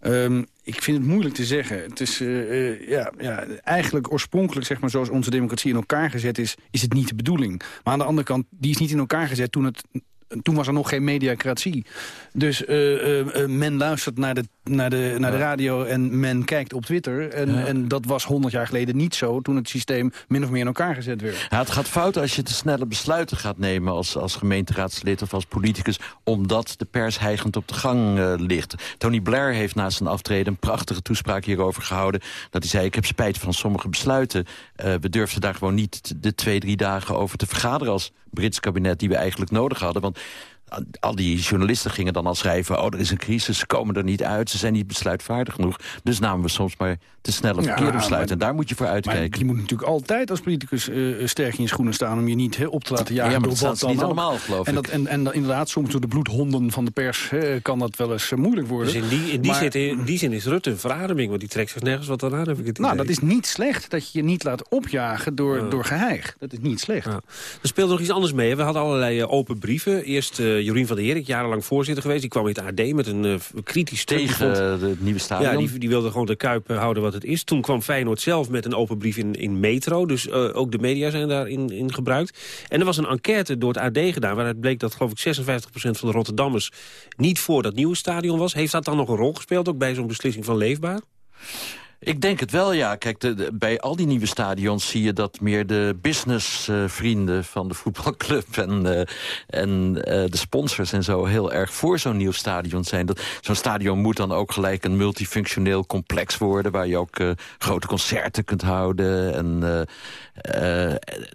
Ehm, ik vind het moeilijk te zeggen. Het is eh, eh, ja, ja, eigenlijk oorspronkelijk, zeg maar, zoals onze democratie in elkaar gezet is, is het niet de bedoeling. Maar aan de andere kant, die is niet in elkaar gezet toen het. Toen was er nog geen mediacratie. Dus eh, eh, eh, men luistert naar de, naar, de, naar de radio en men kijkt op Twitter. En, Ja. en dat was honderd jaar geleden niet zo... toen het systeem min of meer in elkaar gezet werd. Ja, het gaat fout als je te snelle besluiten gaat nemen als, als gemeenteraadslid of als politicus, omdat de pers heigend op de gang ligt. Tony Blair heeft na zijn aftreden een prachtige toespraak hierover gehouden. Dat hij zei, ik heb spijt van sommige besluiten. We durfden daar gewoon niet de twee, drie dagen over te vergaderen als Brits kabinet die we eigenlijk nodig hadden. Want al die journalisten gingen dan al schrijven... oh, er is een crisis, ze komen er niet uit, ze zijn niet besluitvaardig genoeg. Dus namen we soms maar te snelle Ja, verkeerde besluiten. maar- En daar moet je voor Maar uitkijken. je moet natuurlijk altijd als politicus eh, sterk in je schoenen staan... om je niet hè, op te laten jagen Ja, maar door dat wat dan niet ook. allemaal, geloof en ik. Dat, en, en inderdaad, soms door de bloedhonden van de pers hè, kan dat wel eens eh, moeilijk worden. Dus in die, in, die Maar- zin, in die zin is Rutte een verademing, want die trekt zich nergens wat aan, heb ik het Nou, dat is niet slecht dat je je niet laat opjagen door, door geheig. Dat is niet slecht. Er speelde nog iets anders mee. hè. We hadden allerlei open brieven. Eerst eh Jorien van der Herik, jarenlang voorzitter geweest. Die kwam in het AD met een eh, kritisch stuk. Tegen het nieuwe stadion. Ja, die, die wilde gewoon de Kuip eh, houden wat het is. Toen kwam Feyenoord zelf met een open brief in, in Metro. Dus ook de media zijn daarin in gebruikt. En er was een enquête door het AD gedaan... waaruit bleek dat geloof ik 56% van de Rotterdammers... niet voor dat nieuwe stadion was. Heeft dat dan nog een rol gespeeld, ook bij zo'n beslissing van Leefbaar? Ik denk het wel, ja. Kijk, de, bij al die nieuwe stadions zie je dat meer de businessvrienden van de voetbalclub en, eh, en eh, de sponsors en zo heel erg voor zo'n nieuw stadion zijn. Zo'n stadion moet dan ook gelijk een multifunctioneel complex worden waar je ook eh, grote concerten kunt houden. En,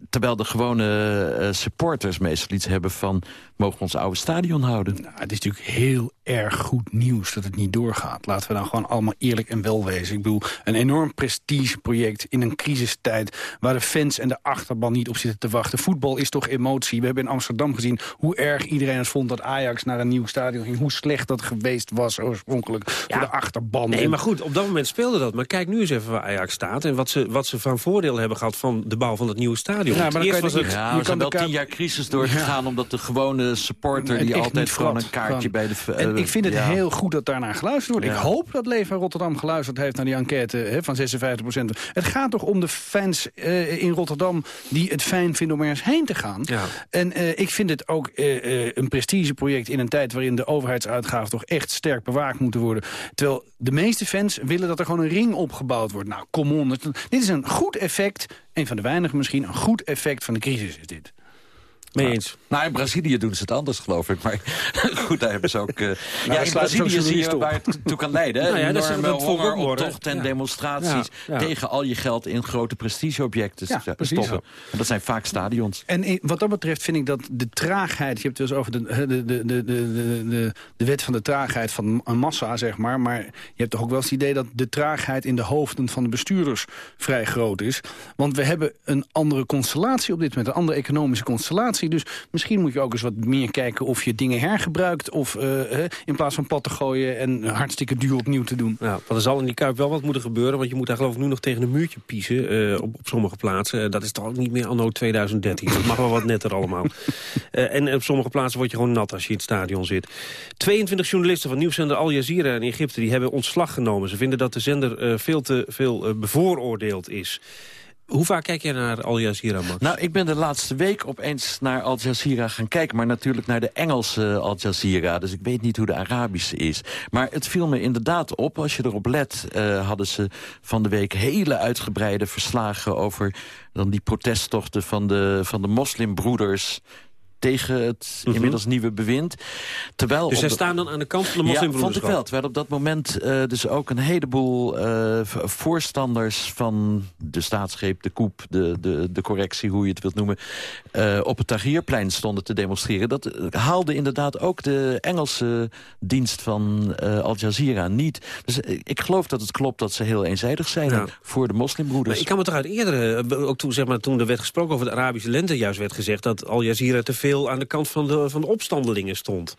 terwijl de gewone eh, supporters meestal iets hebben van mogen we ons oude stadion houden. Nou, het is natuurlijk heel erg goed nieuws dat het niet doorgaat. Laten we dan gewoon allemaal eerlijk en wel wezen. Ik bedoel, een enorm prestigeproject in een crisistijd... waar de fans en de achterban niet op zitten te wachten. Voetbal is toch emotie. We hebben in Amsterdam gezien hoe erg iedereen het vond... dat Ajax naar een nieuw stadion ging. Hoe slecht dat geweest was oorspronkelijk voor de achterban. Nee, maar goed, op dat moment speelde dat. Maar kijk nu eens even waar Ajax staat... en wat ze, wat ze van voordeel hebben gehad van de bouw van het nieuwe stadion. Ja, maar dan Eerst kan je was het... Ja, je we kan wel tien jaar crisis doorgegaan... omdat de gewone supporter die altijd gewoon een kaartje bij de... En ik vind het ja. heel goed dat daarnaar geluisterd wordt. Ja. Ik hoop dat Leven Rotterdam geluisterd heeft naar die enquête hè, van 56% Het gaat toch om de fans eh, in Rotterdam die het fijn vinden om ergens heen te gaan. Ja. En eh, ik vind het ook eh, eh, een prestigeproject in een tijd waarin de overheidsuitgaven toch echt sterk bewaakt moeten worden. Terwijl de meeste fans willen dat er gewoon een ring opgebouwd wordt. Nou, kom on. Dit is een goed effect, een van de weinigen misschien, een goed effect van de crisis is dit. Mee eens. Nou, in Brazilië doen ze het anders, geloof ik. Maar goed, daar hebben ze ook... eh, ja, daar in Brazilië zie je waar het toe kan leiden. Nou ja, Enorme dat morgen. hongeroptochten en Ja. demonstraties... Tegen al je geld in grote prestigeobjecten stoppen. En dat zijn vaak stadions. En wat dat betreft vind ik dat de traagheid... je hebt het dus over de, de, de, de, de, de, de, de wet van de traagheid van een massa, zeg maar... maar je hebt toch ook wel eens het idee dat de traagheid in de hoofden van de bestuurders vrij groot is. Want we hebben een andere constellatie op dit moment, een andere economische constellatie. Dus misschien moet je ook eens wat meer kijken of je dingen hergebruikt... of eh, in plaats van pad te gooien en hartstikke duur opnieuw te doen. Nou, er zal in die Kuip wel wat moeten gebeuren... want je moet daar geloof ik nu nog tegen een muurtje piezen eh, op, op sommige plaatsen. Eh, dat is toch ook niet meer anno 2013. Dat mag wel wat netter allemaal. En op sommige plaatsen word je gewoon nat als je in het stadion zit. 22 journalisten van nieuwszender Al Jazeera in Egypte... die hebben ontslag genomen. Ze vinden dat de zender veel te veel bevooroordeeld is. Hoe vaak kijk jij naar Al Jazeera, Max? Nou, ik ben de laatste week opeens naar Al Jazeera gaan kijken. Maar natuurlijk naar de Engelse Al Jazeera. Dus ik weet niet hoe de Arabische is. Maar het viel me inderdaad op. Als je erop let, eh, hadden ze van de week hele uitgebreide verslagen... over dan die protesttochten van de, van de moslimbroeders tegen het inmiddels nieuwe bewind. Terwijl Mhm. dus zij de- staan dan aan de kant van de ja, vond ik moslimbroederschap? wel. Terwijl op dat moment eh, dus ook een heleboel eh, voorstanders van de staatsgreep, de koep, de, de, de correctie, hoe je het wilt noemen, eh, op het Tahrirplein stonden te demonstreren. Dat haalde inderdaad ook de Engelse dienst van Al Jazeera niet. Dus ik geloof dat het klopt dat ze heel eenzijdig zijn Ja. voor de moslimbroeders. Maar ik kan me toch uit eerdere, ook toen, zeg maar, toen er werd gesproken over de Arabische lente... juist werd gezegd dat Al Jazeera te veel aan de kant van de, van de opstandelingen stond.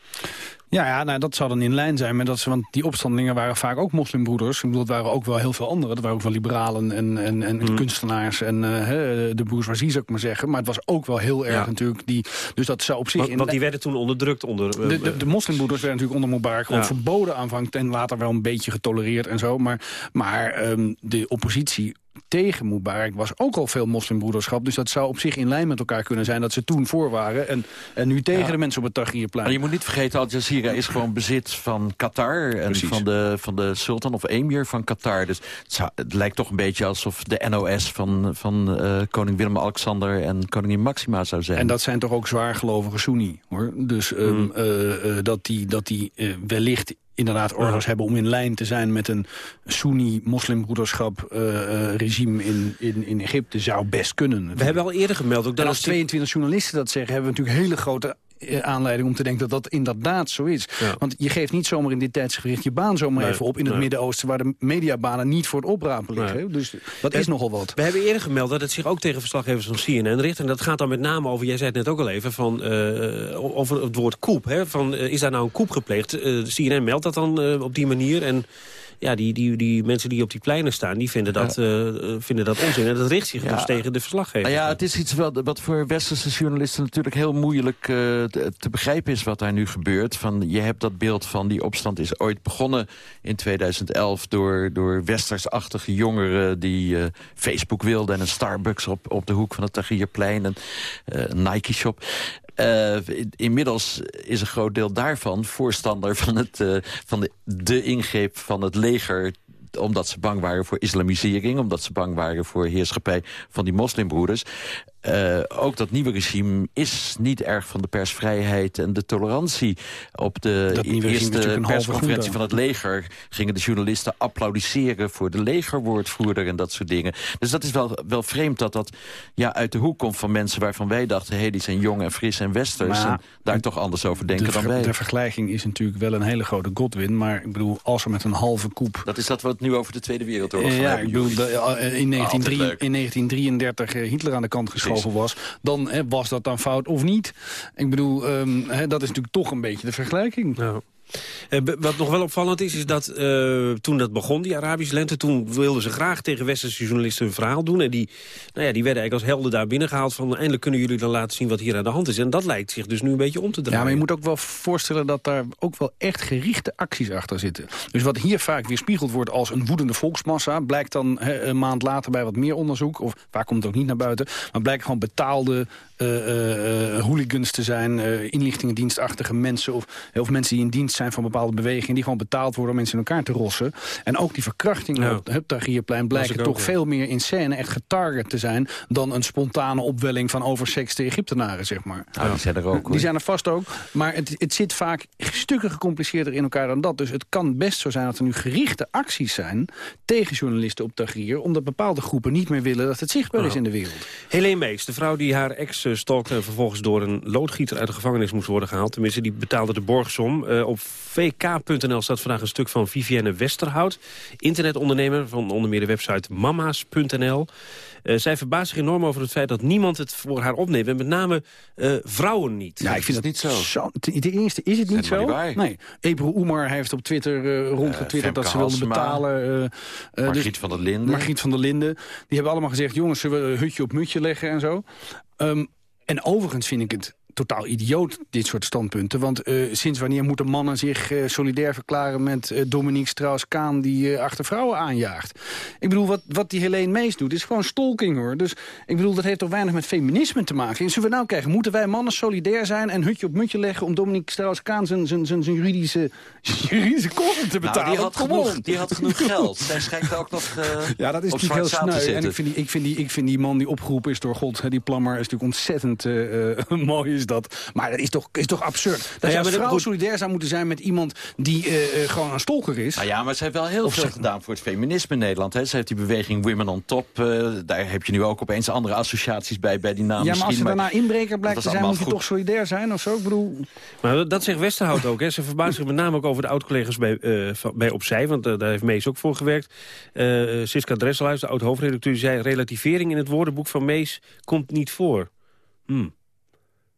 Ja, ja nou, dat zou dan in lijn zijn met dat ze, want die opstandelingen waren vaak ook moslimbroeders. Ik bedoel, het waren ook wel heel veel anderen. Dat waren ook wel liberalen en, en, en Hmm. kunstenaars en hè, de bourgeoisie zou ik maar zeggen. Maar het was ook wel heel erg Ja. natuurlijk. Die, dus dat zou op zich... Want, in want die werden toen onderdrukt onder... eh, de, de, de moslimbroeders werden natuurlijk onder Mubarak gewoon Ja. verboden aanvangt en later wel een beetje getolereerd en zo. Maar, maar ehm, de oppositie tegen Mubarak was ook al veel moslimbroederschap. Dus dat zou op zich in lijn met elkaar kunnen zijn dat ze toen voor waren en, en nu tegen Ja. de mensen op het Tahrirplein. Maar je moet niet vergeten, Al Jazeera is gewoon bezit van Qatar... en Precies. van de, van de sultan of emir van Qatar. Dus het, zou- het lijkt toch een beetje alsof de NOS van, van eh, koning Willem-Alexander... en koningin Maxima zou zijn. En dat zijn toch ook zwaargelovige Sunni, hoor. Dus ehm, Hmm. eh, eh, dat die, dat die wellicht inderdaad orders hebben om in lijn te zijn met een Sunni-moslimbroederschap eh, eh, regime in, in, in Egypte zou best kunnen. We hebben al eerder gemeld ook dat als als 22 journalisten dat zeggen, hebben we natuurlijk hele grote aanleiding om te denken dat dat inderdaad zo is. Want je geeft niet zomaar in dit tijdsgericht je baan zomaar Nee, even op... in het nee. Midden-Oosten waar de mediabanen niet voor het oprapen liggen. Nee. Dus dat Eh, is nogal wat. We hebben eerder gemeld dat het zich ook tegen verslaggevers van CNN richt. En dat gaat dan met name over, jij zei het net ook al even, van, eh, over het woord koep. Hè? Van, eh, is daar nou een koep gepleegd? Eh, CNN meldt dat dan eh, op die manier. En ja, die, die, die mensen die op die pleinen staan, die vinden dat, eh, eh, vinden dat onzin. En dat richt zich Ja. dus tegen de verslaggevers. Nou ja, het is iets wat, wat voor westerse journalisten natuurlijk heel moeilijk eh, te, begrijpen is wat daar nu gebeurt. Van, je hebt dat beeld van die opstand is ooit begonnen in 2011 door, door westersachtige jongeren die Facebook wilden en een Starbucks op, op de hoek van het Tagierplein en een Nike Eh, in- inmiddels is een groot deel daarvan voorstander van, het, eh, van de, de ingreep van het leger omdat ze bang waren voor islamisering... omdat ze bang waren voor heerschappij van die moslimbroeders. Eh, ook dat nieuwe regime is niet erg van de persvrijheid en de tolerantie. Op de eerste persconferentie van het leger... gingen de journalisten applaudisseren voor de legerwoordvoerder en dat soort dingen. Dus dat is wel, wel vreemd dat dat ja, uit de hoek komt van mensen... waarvan wij dachten, hey, die zijn jong en fris en westers... Maar- en daar toch anders over denken de, dan wij. de vergelijking is natuurlijk wel een hele grote godwin. Maar ik bedoel, als er met een halve koep... Dat is dat het nu over de Tweede Wereldoorlog gaan ja, hebben, ik bedoel, de- eh, in, 1903 leuk. in 1933 eh, Hitler aan de kant geschoven was... dan eh, was dat dan fout of niet. Ik bedoel, hè, dat is natuurlijk toch een beetje de vergelijking. Be- wat nog wel opvallend is, is dat eh, toen dat begon, die Arabische lente... toen wilden ze graag tegen westerse journalisten hun verhaal doen. En die, nou ja, die werden eigenlijk als helden daar binnengehaald... van eindelijk kunnen jullie dan laten zien wat hier aan de hand is. En dat lijkt zich dus nu een beetje om te draaien. Ja, maar je moet ook wel voorstellen dat daar ook wel echt gerichte acties achter zitten. Dus wat hier vaak weerspiegeld wordt als een woedende volksmassa... blijkt dan een maand later bij wat meer onderzoek... of vaak komt het ook niet naar buiten... maar blijken gewoon betaalde eh, eh, eh, hooligans te zijn... eh, inlichtingendienstachtige mensen of, of mensen die in dienst zijn van bepaalde bewegingen... die gewoon betaald worden om mensen in elkaar te rossen. En ook die verkrachtingen Ja. op het Tahrirplein blijken ook, toch ja. veel meer in scène echt getarget te zijn... dan een spontane opwelling van oversexte Egyptenaren, zeg maar. Nou, die zijn er ook, hoor. Die zijn er vast ook. Maar het, het zit vaak stukken gecompliceerder in elkaar dan dat. Dus het kan best zo zijn dat er nu gerichte acties zijn... tegen journalisten op Tahrir... omdat bepaalde groepen niet meer willen dat het zichtbaar is in de wereld. Helene Mees, de vrouw die haar ex stalkte... en vervolgens door een loodgieter uit de gevangenis moest worden gehaald. Tenminste, die betaalde de borgsom. Eh, op vk.nl staat vandaag een stuk van Vivienne Westerhout. Internetondernemer van onder meer de website mama's.nl. Eh, zij verbaast zich enorm over het feit dat niemand het voor haar opneemt. En met name eh, vrouwen niet. Ja, ik vind het niet zo. Ten eerste is het niet zo. niet. Nee. Ebru Oemar heeft op Twitter eh, rondgetwitterd dat ze wilde Halsema, betalen. eh, eh, Margriet van der Linden. Margriet van der Linden. Die hebben allemaal gezegd, jongens, zullen we een hutje op mutje leggen en zo. Ehm, en overigens vind ik het totaal idioot, dit soort standpunten. Want eh, sinds wanneer moeten mannen zich eh, solidair verklaren... met eh, Dominique Strauss-Kaan die achter vrouwen aanjaagt? Ik bedoel, wat, wat die Helene Mees doet, is gewoon stalking, hoor. Dus ik bedoel, dat heeft toch weinig met feminisme te maken. En zullen we nou kijken, moeten wij mannen solidair zijn... en hutje op mutje leggen om Dominique Strauss-Kaan... zijn, zijn, zijn, zijn juridische, juridische kosten te betalen? Nou, die, had genoeg, die had genoeg geld. Zij schijnt ook nog Ja, dat is natuurlijk heel sneu. En ik vind, die, ik, vind die, ik vind die man die opgeroepen is door God, hè, die plammer, is natuurlijk ontzettend mooi is dat. Maar dat is toch, is toch absurd. Dat ja, je maar als vrouw solidair zou moeten zijn met iemand die eh, eh, gewoon een stalker is. Nou ja, maar ze heeft wel heel Of veel gedaan voor het feminisme in Nederland. Hè. Ze heeft die beweging Women on Top. eh, daar heb je nu ook opeens andere associaties bij, bij die naam ja, maar als je daarna inbreker blijkt te zijn, moet je toch solidair zijn of zo? Ik bedoel... Maar dat- dat zegt Westerhout ook. Hè. Ze verbaast zich met name ook over de oud-collega's bij, eh, bij Opzij. Want daar heeft Mees ook voor gewerkt. Eh Siska Dresselhuis, de oud-hoofdredacteur, die zei... relativering in het woordenboek van Mees komt niet voor. Hmm.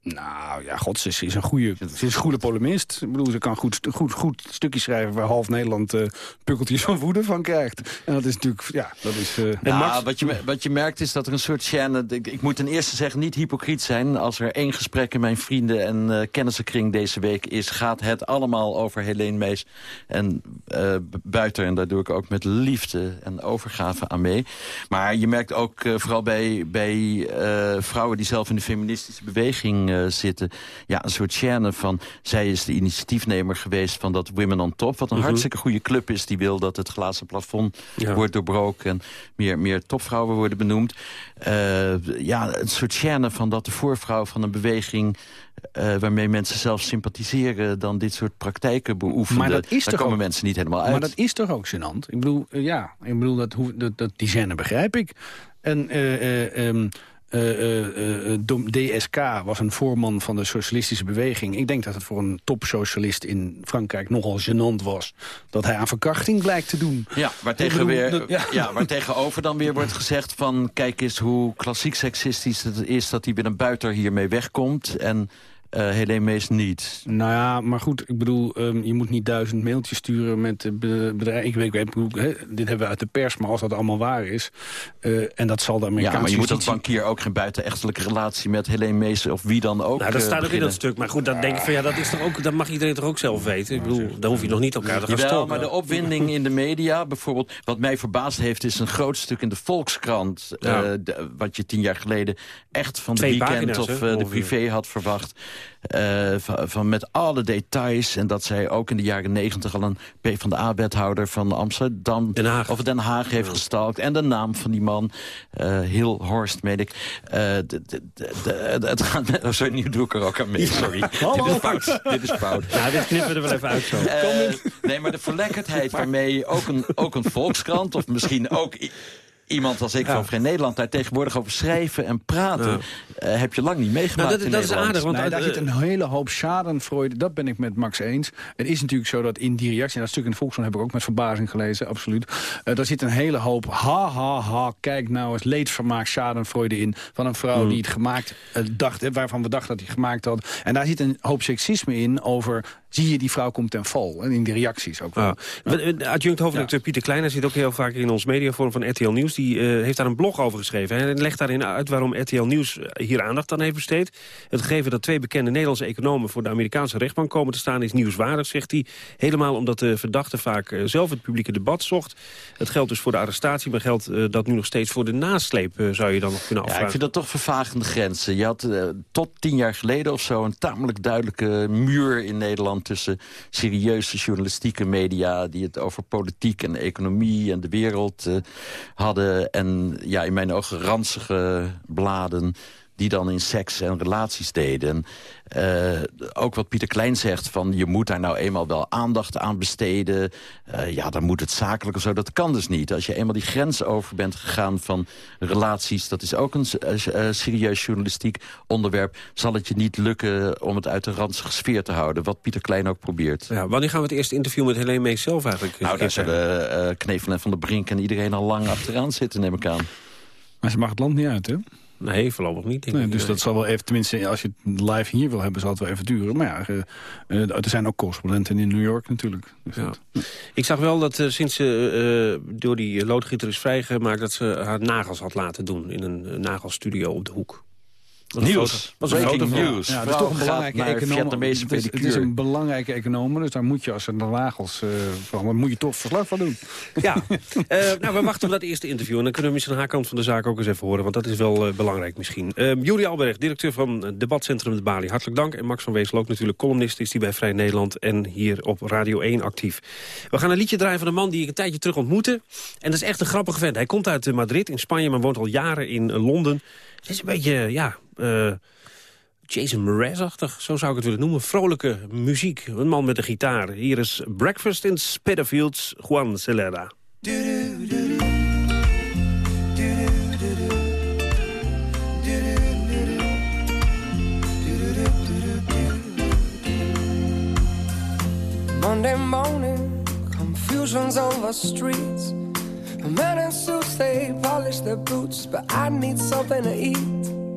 Nou ja, god, ze is, een goede, ze is een goede polemist. Ik bedoel, ze kan goed, goed, goed stukjes schrijven waar half Nederland eh pukkeltjes van woede van krijgt. En dat is natuurlijk, ja, dat is... eh, Nou, wat, je, wat je merkt is dat er een soort chaîne... Ik, ik moet ten eerste zeggen, niet hypocriet zijn. Als er één gesprek in mijn vrienden- en eh, kennissenkring deze week is... gaat het allemaal over Helene Mees en eh, buiten. En daar doe ik ook met liefde en overgave aan mee. Maar je merkt ook, vooral bij, bij eh, vrouwen... die zelf in de feministische beweging eh, zitten... ja, een soort chaîne van... zij is de initiatiefnemer geweest van dat Women on Top... wat een Mhm. hartstikke goede club is die wil dat het glazen plafond Ja. wordt doorbroken... en meer, meer topvrouwen worden benoemd. Eh, ja, een soort chaîne van dat de voorvrouw van een beweging... eh, waarmee mensen zelf sympathiseren... dan dit soort praktijken beoefenen. Maar dat is Daar toch komen ook- mensen niet helemaal uit. Maar dat is toch ook gênant? Ik bedoel, ja, ik bedoel dat, dat, dat die scène begrijp ik. En eh, eh, eh, eh, eh, DSK was een voorman van de socialistische beweging. Ik denk dat het voor een topsocialist in Frankrijk nogal gênant was... dat hij aan verkrachting blijkt te doen. Ja, waar, tegen weer, dat- ja. ja. waar tegenover dan weer wordt gezegd van... kijk eens hoe klassiek seksistisch het is dat hij binnen buiter hiermee wegkomt... en eh Helene Mees niet. Nou ja, maar goed, ik bedoel, ehm, je moet niet duizend mailtjes sturen met be- bedrijven. Ik weet, ik weet, ik bedoel, hè, dit hebben we uit de pers, maar als dat allemaal waar is... eh, en dat zal de Ja, Amerikaanse maar je moet als bankier ook geen buitenechtelijke relatie met Helene Mees... of wie dan ook Nou, dat eh, staat ook in dat stuk. Maar goed, dan denk ik van ja, dat, is toch ook, dat mag iedereen toch ook zelf weten. Ik bedoel, dan hoef je nog niet elkaar te gaan Jawel, maar de opwinding in de media, bijvoorbeeld... wat mij verbaasd heeft, is een groot stuk in de Volkskrant... Ja. eh, de- wat je tien jaar geleden echt van de weekend pagina's, of hè, de privé had verwacht. Eh, van, van met alle details. En dat zij ook in de jaren negentig al een PvdA-wethouder van Amsterdam... Den Haag. of Den Haag heeft gestalkt. En de naam van die man, eh Heel Horst, meen ik. Eh, de- de- het gaat met... Oh, sorry, nu doe ik er ook aan mee, sorry. Dit is fout. Dit is fout. Ja, dit knippen we er wel even uit zo. Nee, maar de verlekkerdheid waarmee ook een, ook een Volkskrant... of misschien ook iemand als ik van Vrij Nederland... daar tegenwoordig over schrijven en praten... eh, heb je lang niet meegemaakt Nou, dat- in dat is aardig, want nee, daar zit een hele hoop schadenfreude. Dat ben ik met Max eens. Het is natuurlijk zo dat in die reactie... en dat stuk in de Volkskrant heb ik ook met verbazing gelezen, absoluut. Eh daar zit een hele hoop ha, ha, ha, kijk nou eens, leedvermaak, schadenfreude in... van een vrouw Hmm. die het gemaakt eh, dacht, waarvan we dachten dat hij gemaakt had. En daar zit een hoop seksisme in over... zie je, die vrouw komt ten val. En in die reacties ook wel. Ja. De Adjunct hoofdredacteur Pieter Kleiner zit ook heel vaak in ons mediaforum van RTL Nieuws. Die eh, heeft daar een blog over geschreven. En legt daarin uit waarom RTL Nieuws eh, hier aandacht aan heeft besteed. Het gegeven dat twee bekende Nederlandse economen voor de Amerikaanse rechtbank komen te staan is nieuwswaardig, zegt hij. Helemaal omdat de verdachte vaak eh, zelf het publieke debat zocht. Het geldt dus voor de arrestatie, maar geldt dat nu nog steeds voor de nasleep, zou je dan nog kunnen Ja, afvragen. ik vind dat toch vervagende grenzen. Je had tot tien jaar geleden of zo een tamelijk duidelijke muur in Nederland... tussen serieuze journalistieke media die het over politiek en economie en de wereld eh, hadden... en ja, in mijn ogen ranzige bladen die dan in seks en relaties deden. Eh, ook wat Pieter Klein zegt, van je moet daar nou eenmaal wel aandacht aan besteden. Eh, ja, dan moet het zakelijk of zo. Dat kan dus niet. Als je eenmaal die grens over bent gegaan van relaties... dat is ook een eh, eh, serieus journalistiek onderwerp... zal het je niet lukken om het uit de ranzige sfeer te houden. Wat Pieter Klein ook probeert. Ja, wanneer gaan we het eerste interview met Helene Mees zelf eigenlijk? Nou, daar zullen eh Knevel en Van der Brink en iedereen al lang achteraan zitten, neem ik aan. Maar ze mag het land niet uit, hè? Nee, voorlopig niet. Denk Nee, ik. dus dat zal wel even, tenminste, als je het live hier wil hebben, zal het wel even duren. Maar ja, eh, eh, er zijn ook correspondenten in New York natuurlijk. Dus Ja. dat- Ik zag wel dat eh, sinds ze door die loodgieter is vrijgemaakt... dat ze haar nagels had laten doen in een nagelstudio op de hoek. Een Nieuws. was een Breaking news. Ja, dat is toch een belangrijke econoom. Het is, het is een belangrijke econoom, dus daar moet je als er de nagels uh, van, daar moet je toch verslag van doen. Ja, Eh, nou, we wachten op dat eerste interview. En dan kunnen we misschien haar kant van de zaak ook eens even horen. Want dat is wel eh, belangrijk misschien. Uh, Juri Alberg, directeur van het debatcentrum De Bali. Hartelijk dank. En Max van Weesel ook natuurlijk columnist is die bij Vrij Nederland. En hier op Radio 1 actief. We gaan een liedje draaien van een man die ik een tijdje terug ontmoette. En dat is echt een grappige vent. Hij komt uit Madrid in Spanje, maar woont al jaren in Londen. Het is een beetje, ja... eh, Jason Mraz-achtig, zo zou ik het willen noemen. Vrolijke muziek, een man met een gitaar. Hier is Breakfast in Spitalfields, Juan Celera. Monday morning, confusion's on the streets. Men in suits, they polish their boots, but I need something to eat.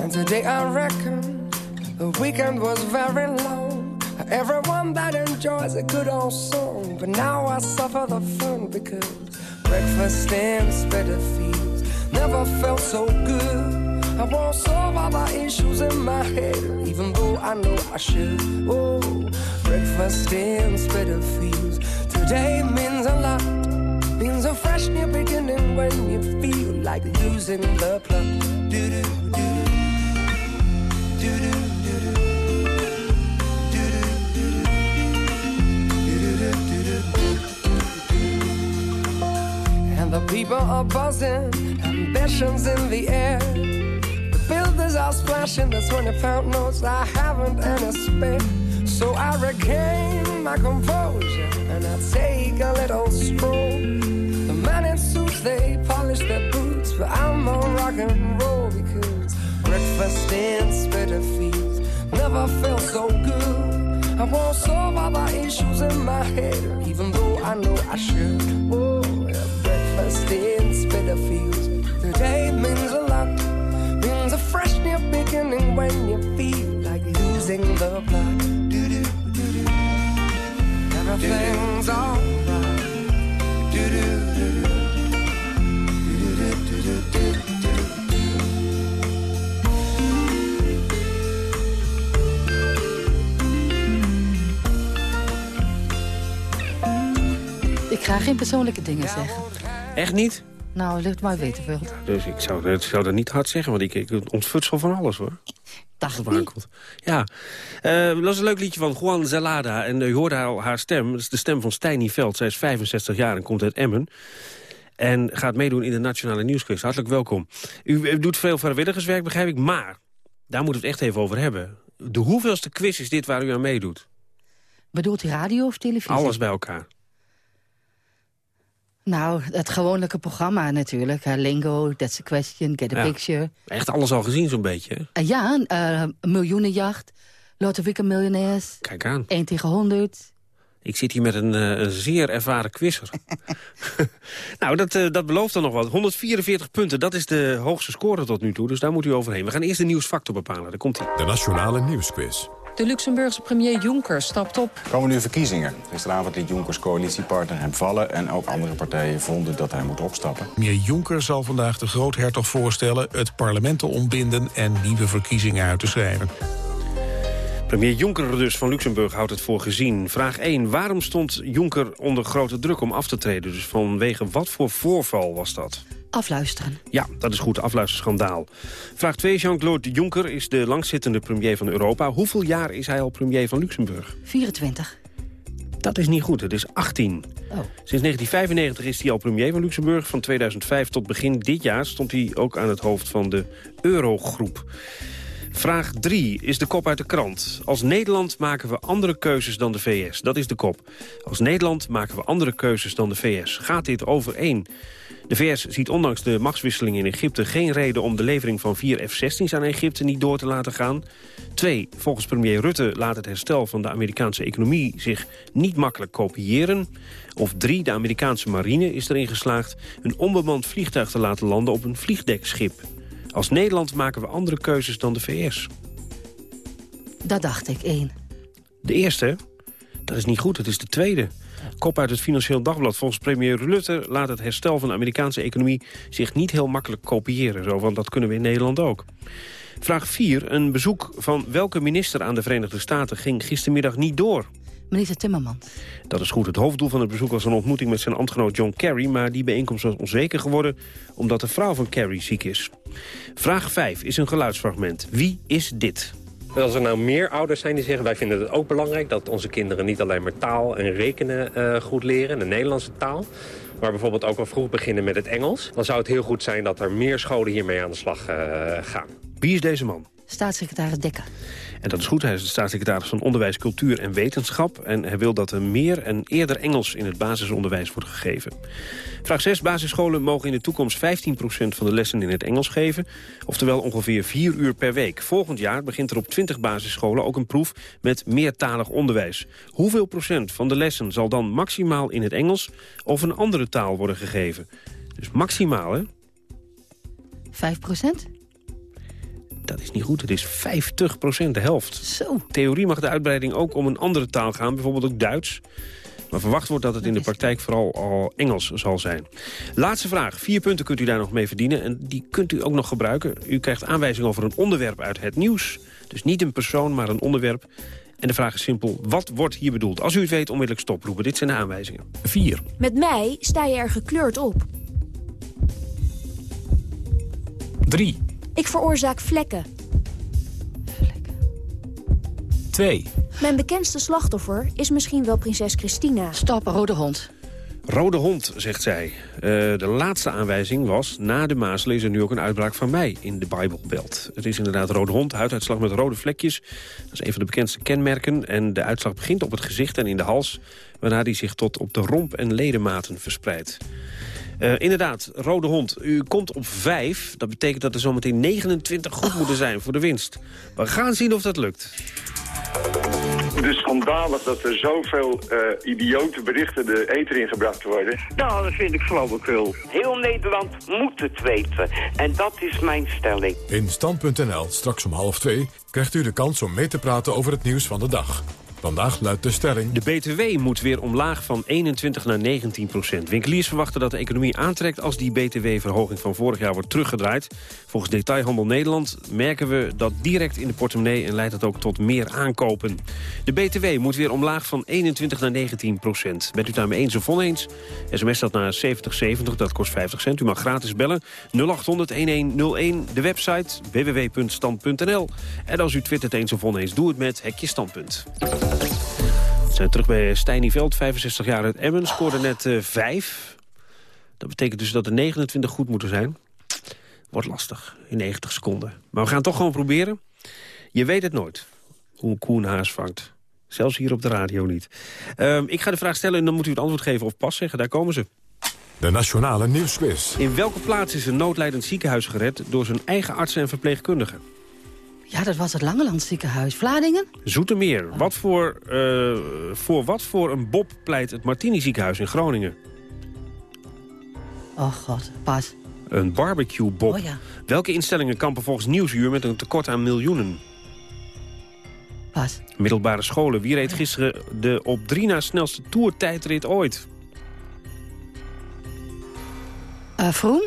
And today I reckon the weekend was very long. Everyone that enjoys a good old song, but now I suffer the fun because breakfast in Spitalfields never felt so good. I won't solve all the issues in my head, even though I know I should. Oh, breakfast in Spitalfields today means a lot. Means a fresh new beginning when you feel like losing the plot. Do-do, do-do. And the people are buzzing, ambitions in the air. The builders are splashing that's the 20 pound notes. I haven't any spare. So I regain my composure and I take a little stroll. The men in suits, they polish their boots, but I'm on rock and roll. Breakfast instead of feast. Never felt so good. I won't solve all the issues in my head, even though I know I should. Oh, yeah, breakfast of feast. Today means a lot. Means a fresh new beginning when you feel like losing the plot. Everything's alright. Ik ga geen persoonlijke dingen zeggen. Echt niet? Nou, lukt maar weten wilt. Dus ik zou, ik zou dat niet hard zeggen, want ik, ik ontfutsel van alles, hoor. Dacht niet. Ja, uh, dat is een leuk liedje van Juan Zelada. En uh, je hoorde al haar stem. Dat is de stem van Stijnie Veld. Zij is 65 jaar en komt uit Emmen. En gaat meedoen in de Nationale Nieuwsquiz. Hartelijk welkom. U, u doet veel vrijwilligerswerk, begrijp ik. Maar, daar moeten we het echt even over hebben. De hoeveelste quiz is dit waar u aan meedoet? Bedoelt u radio of televisie? Alles bij elkaar. Nou, het gewone programma natuurlijk. Uh, Lingo, That's a Question, Get a Ja. Picture. Echt alles al gezien zo'n beetje? Uh, ja, uh, Miljoenenjacht, Lotto Weekend Millionaires. Kijk aan. 1 tegen 100. Ik zit hier met een, uh, een zeer ervaren quizzer. nou, dat, dat belooft dan nog wat. 144 punten, dat is de hoogste score tot nu toe. Dus daar moet u overheen. We gaan eerst de nieuwsfactor bepalen. Daar komt hij. De Nationale Nieuwsquiz. De Luxemburgse premier Juncker stapt op. Er komen nu verkiezingen. Gisteravond liet Junckers coalitiepartner hem vallen... en ook andere partijen vonden dat hij moet opstappen. Premier Juncker zal vandaag de groothertog voorstellen... het parlement te ontbinden en nieuwe verkiezingen uit te schrijven. Premier Juncker dus van Luxemburg houdt het voor gezien. Vraag 1. Waarom stond Juncker onder grote druk om af te treden? Dus vanwege wat voor voorval was dat? Afluisteren. Ja, dat is goed, afluisterschandaal. Vraag 2. Jean-Claude Juncker is de langzittende premier van Europa. Hoeveel jaar is hij al premier van Luxemburg? 24. Dat is niet goed, het is 18. Oh. Sinds 1995 is hij al premier van Luxemburg. Van 2005 tot begin dit jaar stond hij ook aan het hoofd van de Eurogroep. Vraag 3 is de kop uit de krant. Als Nederland maken we andere keuzes dan de VS. Dat is de kop. Als Nederland maken we andere keuzes dan de VS. Gaat dit overeen? De VS ziet ondanks de machtswisseling in Egypte geen reden om de levering van vier F-16's aan Egypte niet door te laten gaan. 2. Volgens premier Rutte laat het herstel van de Amerikaanse economie zich niet makkelijk kopiëren. Of 3. De Amerikaanse marine is erin geslaagd een onbemand vliegtuig te laten landen op een vliegdekschip. Als Nederland maken we andere keuzes dan de VS. Dat dacht ik, één. De eerste, dat is niet goed, het is de tweede. Kop uit het Financieel Dagblad. Volgens premier Rutte laat het herstel van de Amerikaanse economie... zich niet heel makkelijk kopiëren. Zo, want dat kunnen we in Nederland ook. Vraag 4. Een bezoek van welke minister aan de Verenigde Staten... ging gistermiddag niet door? Minister Timmermans. Dat is goed. Het hoofddoel van het bezoek was een ontmoeting met zijn ambtgenoot John Kerry... maar die bijeenkomst was onzeker geworden omdat de vrouw van Kerry ziek is. Vraag 5 is een geluidsfragment. Wie is dit? Als er nou meer ouders zijn die zeggen... wij vinden het ook belangrijk dat onze kinderen niet alleen maar taal en rekenen uh, goed leren... de Nederlandse taal, maar bijvoorbeeld ook al vroeg beginnen met het Engels... dan zou het heel goed zijn dat er meer scholen hiermee aan de slag uh, gaan. Wie is deze man? Staatssecretaris Dekker. En dat is goed, hij is de staatssecretaris van Onderwijs, Cultuur en Wetenschap. En hij wil dat er meer en eerder Engels in het basisonderwijs wordt gegeven. Vraag 6. Basisscholen mogen in de toekomst 15% van de lessen in het Engels geven. Oftewel ongeveer 4 uur per week. Volgend jaar begint er op 20 basisscholen ook een proef met meertalig onderwijs. Hoeveel procent van de lessen zal dan maximaal in het Engels of een andere taal worden gegeven? Dus maximaal, hè? 5 procent? Dat is niet goed, het is 50% de helft. Zo. Theorie mag de uitbreiding ook om een andere taal gaan, bijvoorbeeld ook Duits. Maar verwacht wordt dat het in de praktijk vooral al Engels zal zijn. Laatste vraag. Vier punten kunt u daar nog mee verdienen. En die kunt u ook nog gebruiken. U krijgt aanwijzing over een onderwerp uit het nieuws. Dus niet een persoon, maar een onderwerp. En de vraag is simpel. Wat wordt hier bedoeld? Als u het weet, onmiddellijk stoproepen. Dit zijn de aanwijzingen. 4. Met mij sta je er gekleurd op. 3. Ik veroorzaak vlekken. 2. Mijn bekendste slachtoffer is misschien wel prinses Christina. Stop, rode hond. Rode hond, zegt zij. Uh, de laatste aanwijzing was... na de mazelen is er nu ook een uitbraak van mij in de Bijbelbelt. Het is inderdaad rode hond, huiduitslag met rode vlekjes. Dat is een van de bekendste kenmerken. En de uitslag begint op het gezicht en in de hals... waarna die zich tot op de romp en ledematen verspreidt. Eh, inderdaad, Rode Hond, u komt op 5. Dat betekent dat er zometeen 29 goed moeten zijn voor de winst. We gaan zien of dat lukt. Het is schandalig dat er zoveel uh, idiote berichten de eter ingebracht worden. Nou, dat vind ik flauwekul. Heel Nederland moet het weten. En dat is mijn stelling. In Stand.nl, straks om half twee, krijgt u de kans om mee te praten over het nieuws van de dag. Vandaag luidt de stelling... De BTW moet weer omlaag van 21 naar 19 procent. Winkeliers verwachten dat de economie aantrekt... als die BTW-verhoging van vorig jaar wordt teruggedraaid. Volgens Detailhandel Nederland merken we dat direct in de portemonnee... en leidt dat ook tot meer aankopen. De BTW moet weer omlaag van 21 naar 19 procent. Bent u daarmee eens of oneens? SMS dat naar 7070, dat kost 50 cent. U mag gratis bellen. 0800-1101, de website www.stand.nl. En als u twittert eens of oneens, doe het met Hekje Standpunt. We zijn terug bij Stijnie Veld, 65 jaar uit Emmen. Scoorde net uh, 5. Dat betekent dus dat er 29 goed moeten zijn. Wordt lastig, in 90 seconden. Maar we gaan het toch gewoon proberen. Je weet het nooit, hoe een koe een haas vangt. Zelfs hier op de radio niet. Uh, ik ga de vraag stellen en dan moet u het antwoord geven of pas zeggen. Daar komen ze. De Nationale Nieuwsquiz. In welke plaats is een noodlijdend ziekenhuis gered... door zijn eigen artsen en verpleegkundigen? Ja, dat was het Langeland ziekenhuis. Vladingen? Zoetermeer. Wat voor, uh, voor wat voor een bob pleit het Martini ziekenhuis in Groningen? Oh god, pas. Een barbecue-bob. Oh, ja. Welke instellingen kampen volgens Nieuwsuur met een tekort aan miljoenen? Pas. Middelbare scholen. Wie reed gisteren de op drie na snelste toertijdrit ooit? Uh, Vroom?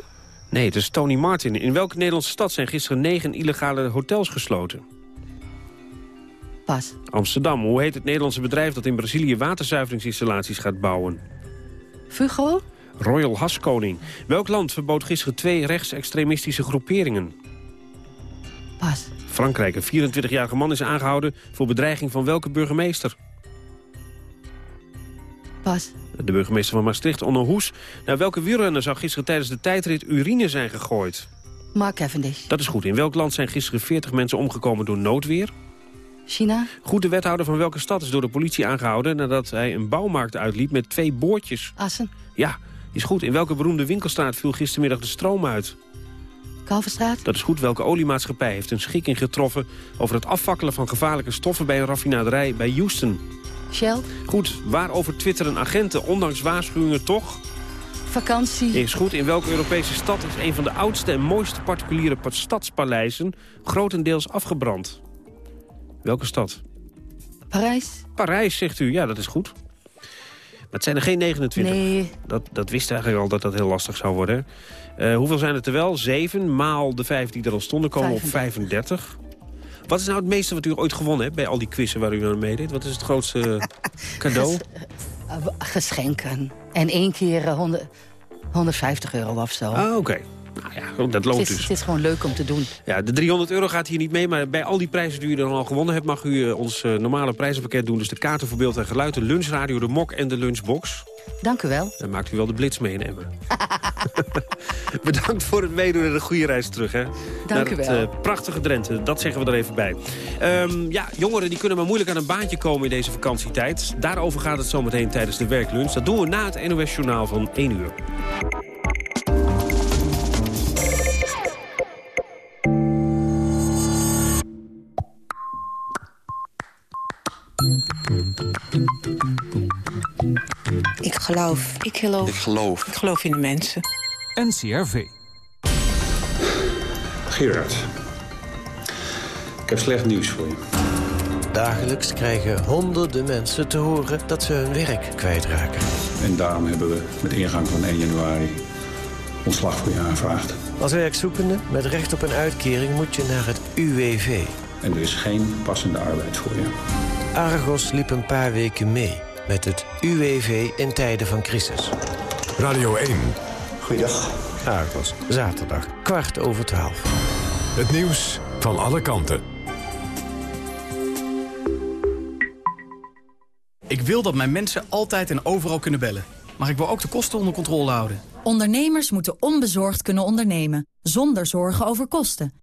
Nee, het is Tony Martin. In welke Nederlandse stad zijn gisteren negen illegale hotels gesloten? Pas. Amsterdam. Hoe heet het Nederlandse bedrijf dat in Brazilië waterzuiveringsinstallaties gaat bouwen? Fugo? Royal Haskoning. Welk land verbood gisteren twee rechtsextremistische groeperingen? Pas. Frankrijk. Een 24-jarige man is aangehouden voor bedreiging van welke burgemeester? Pas. De burgemeester van Maastricht, Onno Hoes. Naar welke wielrenner zou gisteren tijdens de tijdrit urine zijn gegooid? Mark Cavendish. Dat is goed. In welk land zijn gisteren 40 mensen omgekomen door noodweer? China. Goed, de wethouder van welke stad is door de politie aangehouden... nadat hij een bouwmarkt uitliep met twee boordjes? Assen. Ja, is goed. In welke beroemde winkelstraat viel gistermiddag de stroom uit? Kalverstraat. Dat is goed. Welke oliemaatschappij heeft een schikking getroffen... over het afvakkelen van gevaarlijke stoffen bij een raffinaderij bij Houston? Shell. Goed, waarover twitteren agenten ondanks waarschuwingen toch? Vakantie. Is goed. In welke Europese stad is een van de oudste en mooiste particuliere stadspaleizen grotendeels afgebrand? Welke stad? Parijs. Parijs, zegt u. Ja, dat is goed. Maar het zijn er geen 29. Nee. Dat, dat wist eigenlijk al dat dat heel lastig zou worden. Uh, hoeveel zijn het er wel? Zeven maal de vijf die er al stonden komen 35. op 35. Wat is nou het meeste wat u ooit gewonnen hebt bij al die quizzen waar u aan meedeed? Wat is het grootste cadeau? Geschenken. En één keer 100, 150 euro of zo. Ah, oké. Okay. Nou ja, dat loont het is, dus. Het is gewoon leuk om te doen. Ja, de 300 euro gaat hier niet mee, maar bij al die prijzen die u dan al gewonnen hebt... mag u uh, ons uh, normale prijzenpakket doen. Dus de kaarten voor beeld en geluid, de lunchradio, de mok en de lunchbox. Dank u wel. Dan maakt u wel de blitz meenemen. Bedankt voor het meedoen en een goede reis terug. Hè? Dank Naar u het, wel. Uh, prachtige Drenthe, dat zeggen we er even bij. Um, ja, jongeren die kunnen maar moeilijk aan een baantje komen in deze vakantietijd. Daarover gaat het zometeen tijdens de werklunch. Dat doen we na het NOS Journaal van 1 uur. Ik geloof. Ik geloof. Ik geloof. Ik geloof in de mensen. NCRV. Gerard. Ik heb slecht nieuws voor je. Dagelijks krijgen honderden mensen te horen dat ze hun werk kwijtraken. En daarom hebben we met ingang van 1 januari ontslag voor je aanvraagd. Als werkzoekende met recht op een uitkering moet je naar het UWV. En er is geen passende arbeid voor je. Argos liep een paar weken mee met het UWV in tijden van crisis. Radio 1. Goeiedag. Argos, zaterdag, kwart over twaalf. Het nieuws van alle kanten. Ik wil dat mijn mensen altijd en overal kunnen bellen. Maar ik wil ook de kosten onder controle houden. Ondernemers moeten onbezorgd kunnen ondernemen, zonder zorgen over kosten.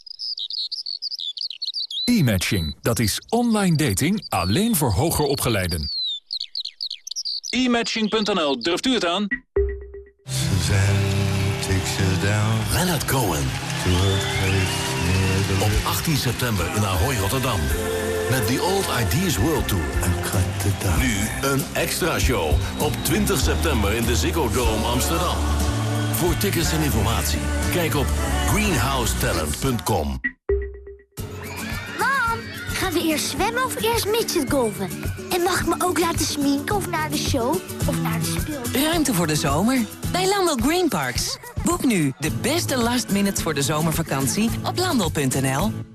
E-matching, dat is online dating alleen voor hoger opgeleiden. E-matching.nl, durft u het aan? Leonard Cohen. Op 18 september in Ahoy, Rotterdam. Met The Old Ideas World Tour. Nu een extra show op 20 september in de Ziggo Dome Amsterdam. Voor tickets en informatie, kijk op greenhousetalent.com. Gaan we eerst zwemmen of eerst midgetgolven? En mag ik me ook laten sminken of naar de show of naar de speel? Ruimte voor de zomer bij Landel Green Parks. Boek nu de beste last minutes voor de zomervakantie op landel.nl.